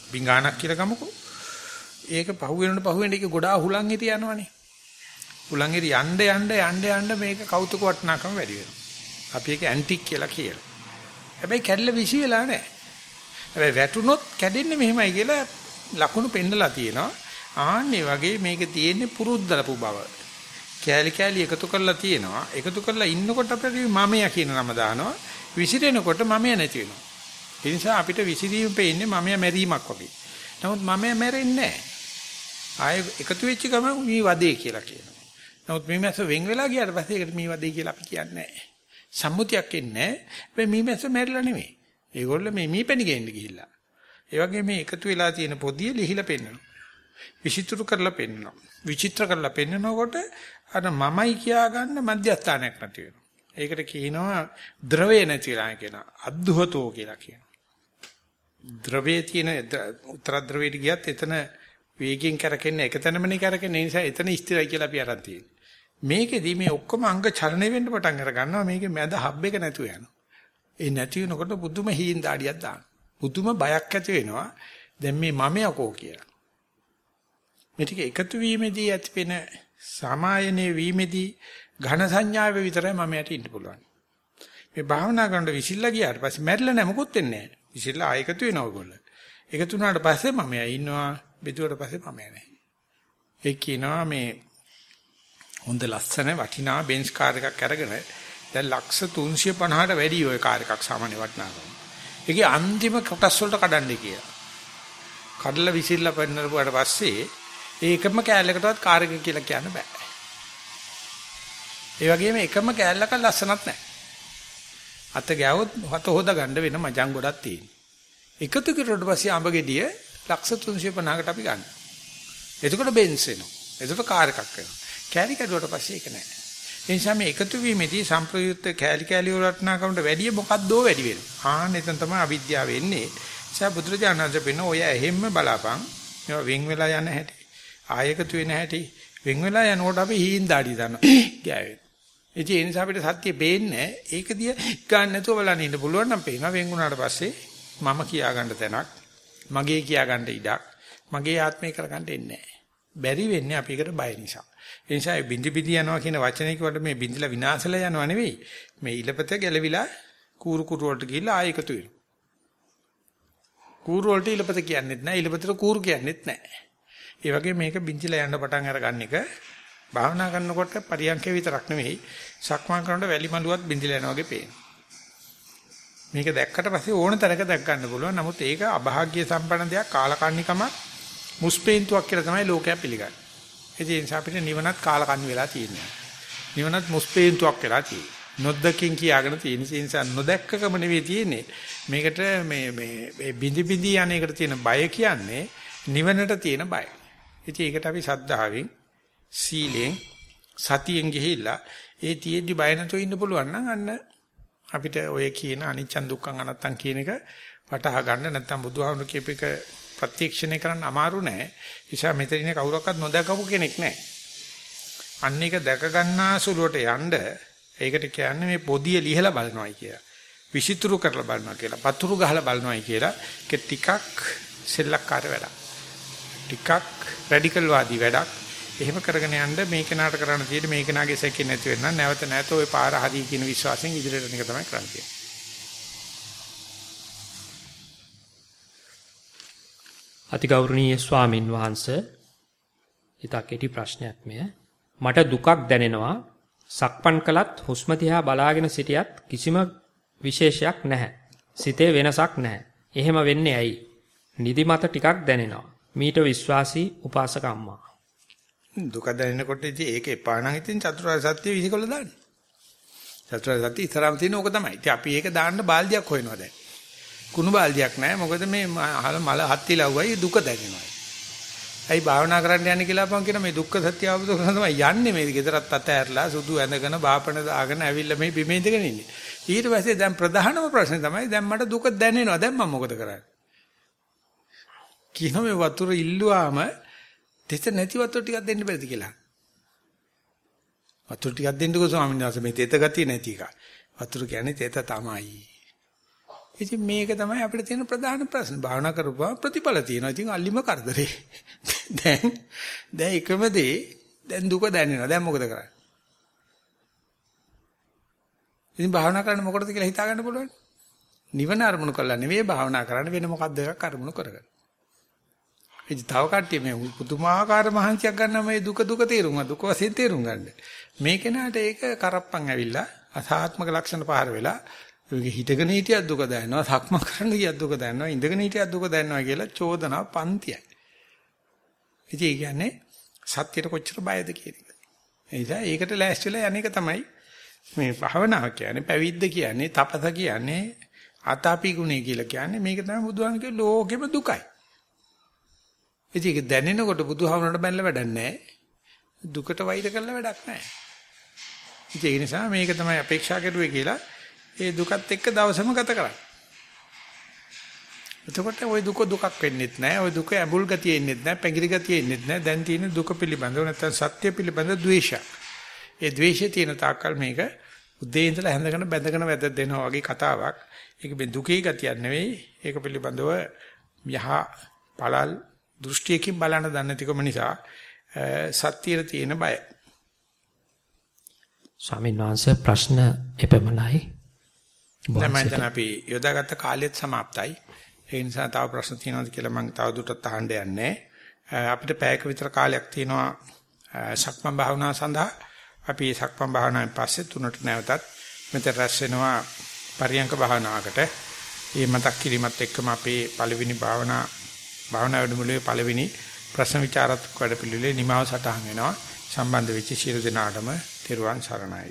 පිඟානක් කියලා ගමුකෝ. ඒක පහුවෙනට පහුවෙන එක ගොඩාක් හුලං හිටිය යනවනේ. හුලං හිටිය යන්න යන්න යන්න යන්න මේක කෞතුක වටිනාකම වැඩි වෙනවා. අපි ඒක ඇන්ටික් කියලා කියනවා. හැබැයි කැඩලා විසි වෙලා නැහැ. හැබැයි වැටුනොත් කැඩෙන්නේ මෙහෙමයි කියලා ලකුණු පෙන්නලා තියෙනවා. ආන්නේ වගේ මේක තියෙන්නේ පුරුද්දලපු බව. කෑලි කෑලි එකතු කරලා තියෙනවා. එකතු කරලා ඉන්නකොට අපිට මමයා කියන නම දානවා. විසිරෙනකොට මමයා නැති වෙනවා. ඒ නිසා අපිට විසිරීම පෙන්නේ මමයා මැරීමක් වගේ. නමුත් මමයා මැරෙන්නේ නැහැ. ආයෙ එකතු වෙච්ච ගමන් මේ වදේ කියලා කියනවා. නමුත් මේ මැස්ස වෙන් වෙලා ගියාට පස්සේ ඒකට මේ වදේ කියලා අපි කියන්නේ නැහැ. සම්මුතියක් එන්නේ නැහැ. මේ මැස්ස මැරිලා නෙමෙයි. ඒගොල්ලෝ මේ මීපැණි ගේන්න ගිහිල්ලා. ඒ වගේ මේ එකතු වෙලා තියෙන පොදිය ලිහිලා පෙන්නනවා. විචිත්‍ර කරලා පෙන්නනවා. විචිත්‍ර කරලා පෙන්නනකොට අර මමයි කියා ගන්න මධ්‍යස්ථානයක් නැති වෙනවා. ඒකට කියනවා ද්‍රවේ නැතිලා කියන අද්දුහතෝ කියලා කියනවා. ද්‍රවයේ තියෙන උත්තර ද්‍රවයට ගියත් එතන වේගයෙන් කරකෙන්නේ එක තැනමනේ කරකෙන්නේ නිසා එතන ස්ථිරයි කියලා අපි අරන් තියෙන්නේ. මේකෙදි මේ ඔක්කොම අංග චලනය වෙන්න පටන් අර ගන්නවා මේකේ මැද හබ් එක නැතුව යනවා. ඒ නැති වෙනකොට බුදුම හීන් දාඩියක් දානවා. බුදුම බයක් ඇති වෙනවා. දැන් මේ මම යකෝ කියලා. මේ ටික එකතු වීමේදී ඇතිවෙන සමායනේ වීමේදී ඝන සංඥාවේ විතරයි මම යට ඉන්න පුළුවන්. මේ භාවනා කරනකොට විසිල්ලා ගියාට පස්සේ මැරිලා නැහැ මොකුත් වෙන්නේ නැහැ. විසිල්ලා ආයකතු වෙනවා ඔයගොල්ලෝ. එකතු වුණාට පස්සේ මම ඉන්නවා බෙදුවට පස්සේ මම නැහැ. ඒ කියනවා මේ හොඳ ලස්සන වටිනා බෙන්ස් කාර් එකක් අරගෙන දැන් ලක්ෂ 350ට වැඩි ওই කාර් එකක් සාමාන්‍ය වටිනාකම. ඒකේ අන්තිම කොටස් වලට කඩන්නේ කියලා. කඩලා විසිරලා පෙන්නරුවාට පස්සේ ඒකම කෑල්ලකටවත් කාර් එක කියලා කියන්න බෑ. ඒ වගේම එකම කෑල්ලක ලස්සනක් නැහැ. අත ගෑවොත් හත හොදා ගන්න වෙන මජන් ගොඩක් තියෙන. එකතු කරුවට පස්සේ අඹ ගෙඩිය ලක්ෂ 350කට අපි ගන්න. එතකොට බෙන්ස් වෙනවා. එතකොට කාර් එකක් වෙනවා. කෑලි කැඩුවට පස්සේ ඒක නැහැ. ඒ නිසා මේ එකතු වීමේදී සම්ප්‍රයුක්ත කෑලි කෑලි වලටනාකමට වැඩිය මොකද්දෝ වැඩි වෙනවා. ආන්න එතන තමයි අවිද්‍යාව එන්නේ. නිසා බුදුරජාණන් වහන්සේ පෙන්න ඔය ඇහෙම්ම බලාපන්. ඒවා වෙන් වෙලා යන හැටි. ආයකතු වෙන හැටි. වෙන් වෙලා යනකොට අපි හීන් දාඩි දානවා. ගෑවෙන. ඉතින් ඒ නිසා අපිට සත්‍ය පේන්නේ ඒක දිහා ගන්න නැතුව බලන්න ඉන්න පුළුවන් නම් පේනවා වෙන් වුණාට පස්සේ මම කියා ගන්න තැනක් මගේ කියා ගන්න ඉඩක් මගේ ආත්මය කරගන්න එන්නේ. බැරි වෙන්නේ අපි ඒකට බය නිසා. ඒ නිසා බින්දි බින්දි යනවා කියන වචනේ කිව්වට මේ බින්දිලා විනාශලා යනවා නෙවෙයි. මේ ඉලපත ගැලවිලා කූරු කූරු වලට ගිහිල්ලා ආයෙ එකතු වෙනවා. කූරු වලට ඉලපත කියන්නේත් නැහැ. ඉලපතට කූරු කියන්නේත් නැහැ. ඒ වගේ මේක බින්දිලා යන්න පටන් අරගන්න එක භාවනා කරනකොට පරියන්කේ විතරක් නෙවෙයි සක්මන් කරනකොට වැලි මලුවත් බින්දිලා යනවා වගේ පේනවා. මේක දැක්කට පස්සේ ඕන තරක දැක් ගන්න පුළුවන්. නමුත් ඒක අභාග්‍ය සම්පන්න දෙයක් කාලකන්නිකමක් මුස්පේන්තුවක් කියලා තමයි ලෝකයා පිළිගන්නේ. ඒ නිසා අපිට නිවනත් කාලකන්ණි වෙලා තියෙනවා. නිවනත් මුස්පේන්තුවක් වෙලා තියෙනවා. නොදකින් කියාගෙන තියෙන නිසා නොදැක්කකම නෙවෙයි තියෙන්නේ. මේකට මේ මේ බිඳි බිඳි යන එකට තියෙන බය කියන්නේ නිවනට තියෙන බය. ඉතින් ඒකට අපි සද්ධාවෙන් සීලෙන් සතියෙන් ගිහිල්ලා ඒ තියෙද්දි බය නැතුව ඉන්න පුළුවන් නම් අන්න අපිට ඔය කියන අනිච්චන් දුක්ඛං අනත්තං කියන එක වටහා ගන්න නැත්නම් බුදුහාමුදුරු කියප එක ප්‍රත්‍යක්ෂණය කරන්න අමාරු නෑ. නිසා මෙතන ඉන්නේ කවුරක්වත් නොදකපු කෙනෙක් නෑ. අන්න එක දැක ගන්නා සුළුවට යන්න ඒකට කියන්නේ මේ පොදිය ලිහලා බලනවායි කියලා. විසිතුරු කරලා බලනවා කියලා. පතුරු ගහලා බලනවායි කියලා. ඒක ටිකක් සෙල්ලක්කාර වැඩක්. ටිකක් රැඩිකල් වාදී වැඩක්. එහෙම කරගෙන යන්න මේ කෙනාට කරන්න තියෙන්නේ මේ කෙනාගේ සැකේ නැති වෙන්න නැවත නැත ওই පාර හරි කියන විශ්වාසයෙන් ඉදිරියට යන එක තමයි කරන්නේ. අතිගෞරවනීය ස්වාමින් වහන්සේ ඊට කෙටි ප්‍රශ්නයක් මෙය. මට දුකක් දැනෙනවා. සක්පන් කළත් හුස්ම දිහා බලාගෙන සිටියත් කිසිම විශේෂයක් නැහැ. සිතේ වෙනසක් නැහැ. එහෙම වෙන්නේ ඇයි? නිදිමත ටිකක් දැනෙනවා. මීට විශ්වාසී උපාසක අම්මා. දුක දැනෙනකොට ඉතින් ඒක එපා නම් ඉතින් චතුරාර්ය සත්‍ය විසිකොල්ල දාන්න. චතුරාර්ය සත්‍ය ඉතරම් තියෙන ඕක තමයි. ඉතින් අපි ඒක දාන්න බාල්දියක් හොයනවා දැන්. කුණු බාල්දියක් නැහැ. මොකද මේ මල හත්ති ලව්වයි දුක දැනෙනවා. ඇයි භාවනා කරන්න යන්නේ කියලා අපන් කියන මේ දුක්ඛ සත්‍ය අවබෝධ කරගන්න තමයි යන්නේ මේ ගෙදරත් අත ඇරලා සුදු ඇඳගෙන බාපණ දාගෙන ඇවිල්ලා මේ බිමේ ඉඳගෙන ඉන්නේ. ඊට පස්සේ දැන් ප්‍රධානම ප්‍රශ්නේ තමයි දැන් මට දුක දැනෙනවා. දැන් මම මොකද කරන්නේ? කියන මේ වතුර ඉල්ලුවාම තෙත නැති වතුර ටිකක් දෙන්න බැරිද කියලා. වතුර ටිකක් දෙන්නකෝ ස්වාමීන් වහන්සේ මේ තෙත ගතිය නැති එක. වතුර කියන්නේ තෙත තමයි. ඉතින් මේක තමයි අපිට තියෙන ප්‍රධාන ප්‍රශ්න. භාවනා කරපුවා ප්‍රතිඵල තියෙනවා. ඉතින් අල්ලිම කරදරේ. දැන් දැන් එකම දේ දැන් දුක දැනෙනවා. දැන් මොකද කරන්නේ? ඉතින් භාවනා කරන්න මොකටද කියලා හිතා ගන්න පුළුවන්. නිවන අරමුණු කරලා නෙවෙයි භාවනා කරන්න වෙන මොකක්ද එකක් අරමුණු කරගන්න. ඉතින් තව කට්ටිය මේ පුදුමාකාර මහන්සියක් ගන්න මේ දුක දුක තේරුම් ගන්න දුක වශයෙන් තේරුම් ගන්න. මේ කෙනාට ඒක කරප්පන් ඇවිල්ලා අසාත්මක ලක්ෂණ පහර වෙලා ඒක හිටගෙන හිටියත් දුක දැනෙනවා සක්ම කරන්න ගියත් දුක දැනෙනවා ඉඳගෙන හිටියත් දුක දැනෙනවා කියලා චෝදනා පන්තියයි. ඉතින් ඒ කියන්නේ සත්‍යයට කොච්චර බයද කියන එක. ඒ නිසා ඒකට ලෑස්තිලා යන්නේක තමයි මේ භාවනාව කියන්නේ පැවිද්ද කියන්නේ තපස කියන්නේ ආතාපි ගුණය කියලා කියන්නේ මේක තමයි බුදුහාම කිය ලෝකෙම දුකයි. ඉතින් ඒක දැනෙනකොට බුදුහාමරට බැලලා වැඩක් නැහැ. දුකට වෛර කරලා වැඩක් නැහැ. ඉතින් ඒ නිසා මේක තමයි අපේක්ෂා කරුවේ කියලා ඒ දුකත් එක්ක දවසම ගත කරන්නේ. එතකොට ওই දුක දුකක් වෙන්නෙත් නැහැ. ওই දුක ඇඹුල් ගතිය එන්නෙත් නැහැ. පැංගිරි ගතිය එන්නෙත් නැහැ. දැන් තියෙන දුක පිළිබඳව නැත්නම් සත්‍ය පිළිබඳව ද්වේෂයක්. ඒ ද්වේෂය තියෙන තාක්කල් මේක උදේ ඉඳලා හැඳගෙන බැඳගෙන වැද දෙනවා වගේ කතාවක්. ඒක මේ දුකේ ගතියක් නෙවෙයි. ඒක පිළිබඳව යහ පළල් දෘෂ්ටියකින් බලන්න දන්නේ නැතිකම නිසා සත්‍යයේ තියෙන බය. ස්වාමීන් වහන්සේ ප්‍රශ්න එපමණයි. දැන් අපි යොදාගත්ත කාලයත් સમાප්තයි. ඒ නිසා තව ප්‍රශ්න තියෙනවද කියලා මම තව දුරටත් අහන්න යන්නේ. අපිට පැයක විතර කාලයක් තියෙනවා සක්මන් භාවනාව සඳහා. අපි සක්මන් භාවනාවෙන් පස්සේ තුනට නැවතත් මෙතන රැස් වෙනවා පරියංක භාවනාවකට. මේ මතක් කිරීමත් එක්කම අපේ පළවෙනි භාවනා භාවනා වැඩමුළුවේ පළවෙනි ප්‍රශ්න විචාරත් වැඩපිළිවෙලේ නිමාව සටහන් වෙනවා. සම්බන්ධ වෙච්ච සියලු දෙනාටම තෙරුවන් සරණයි.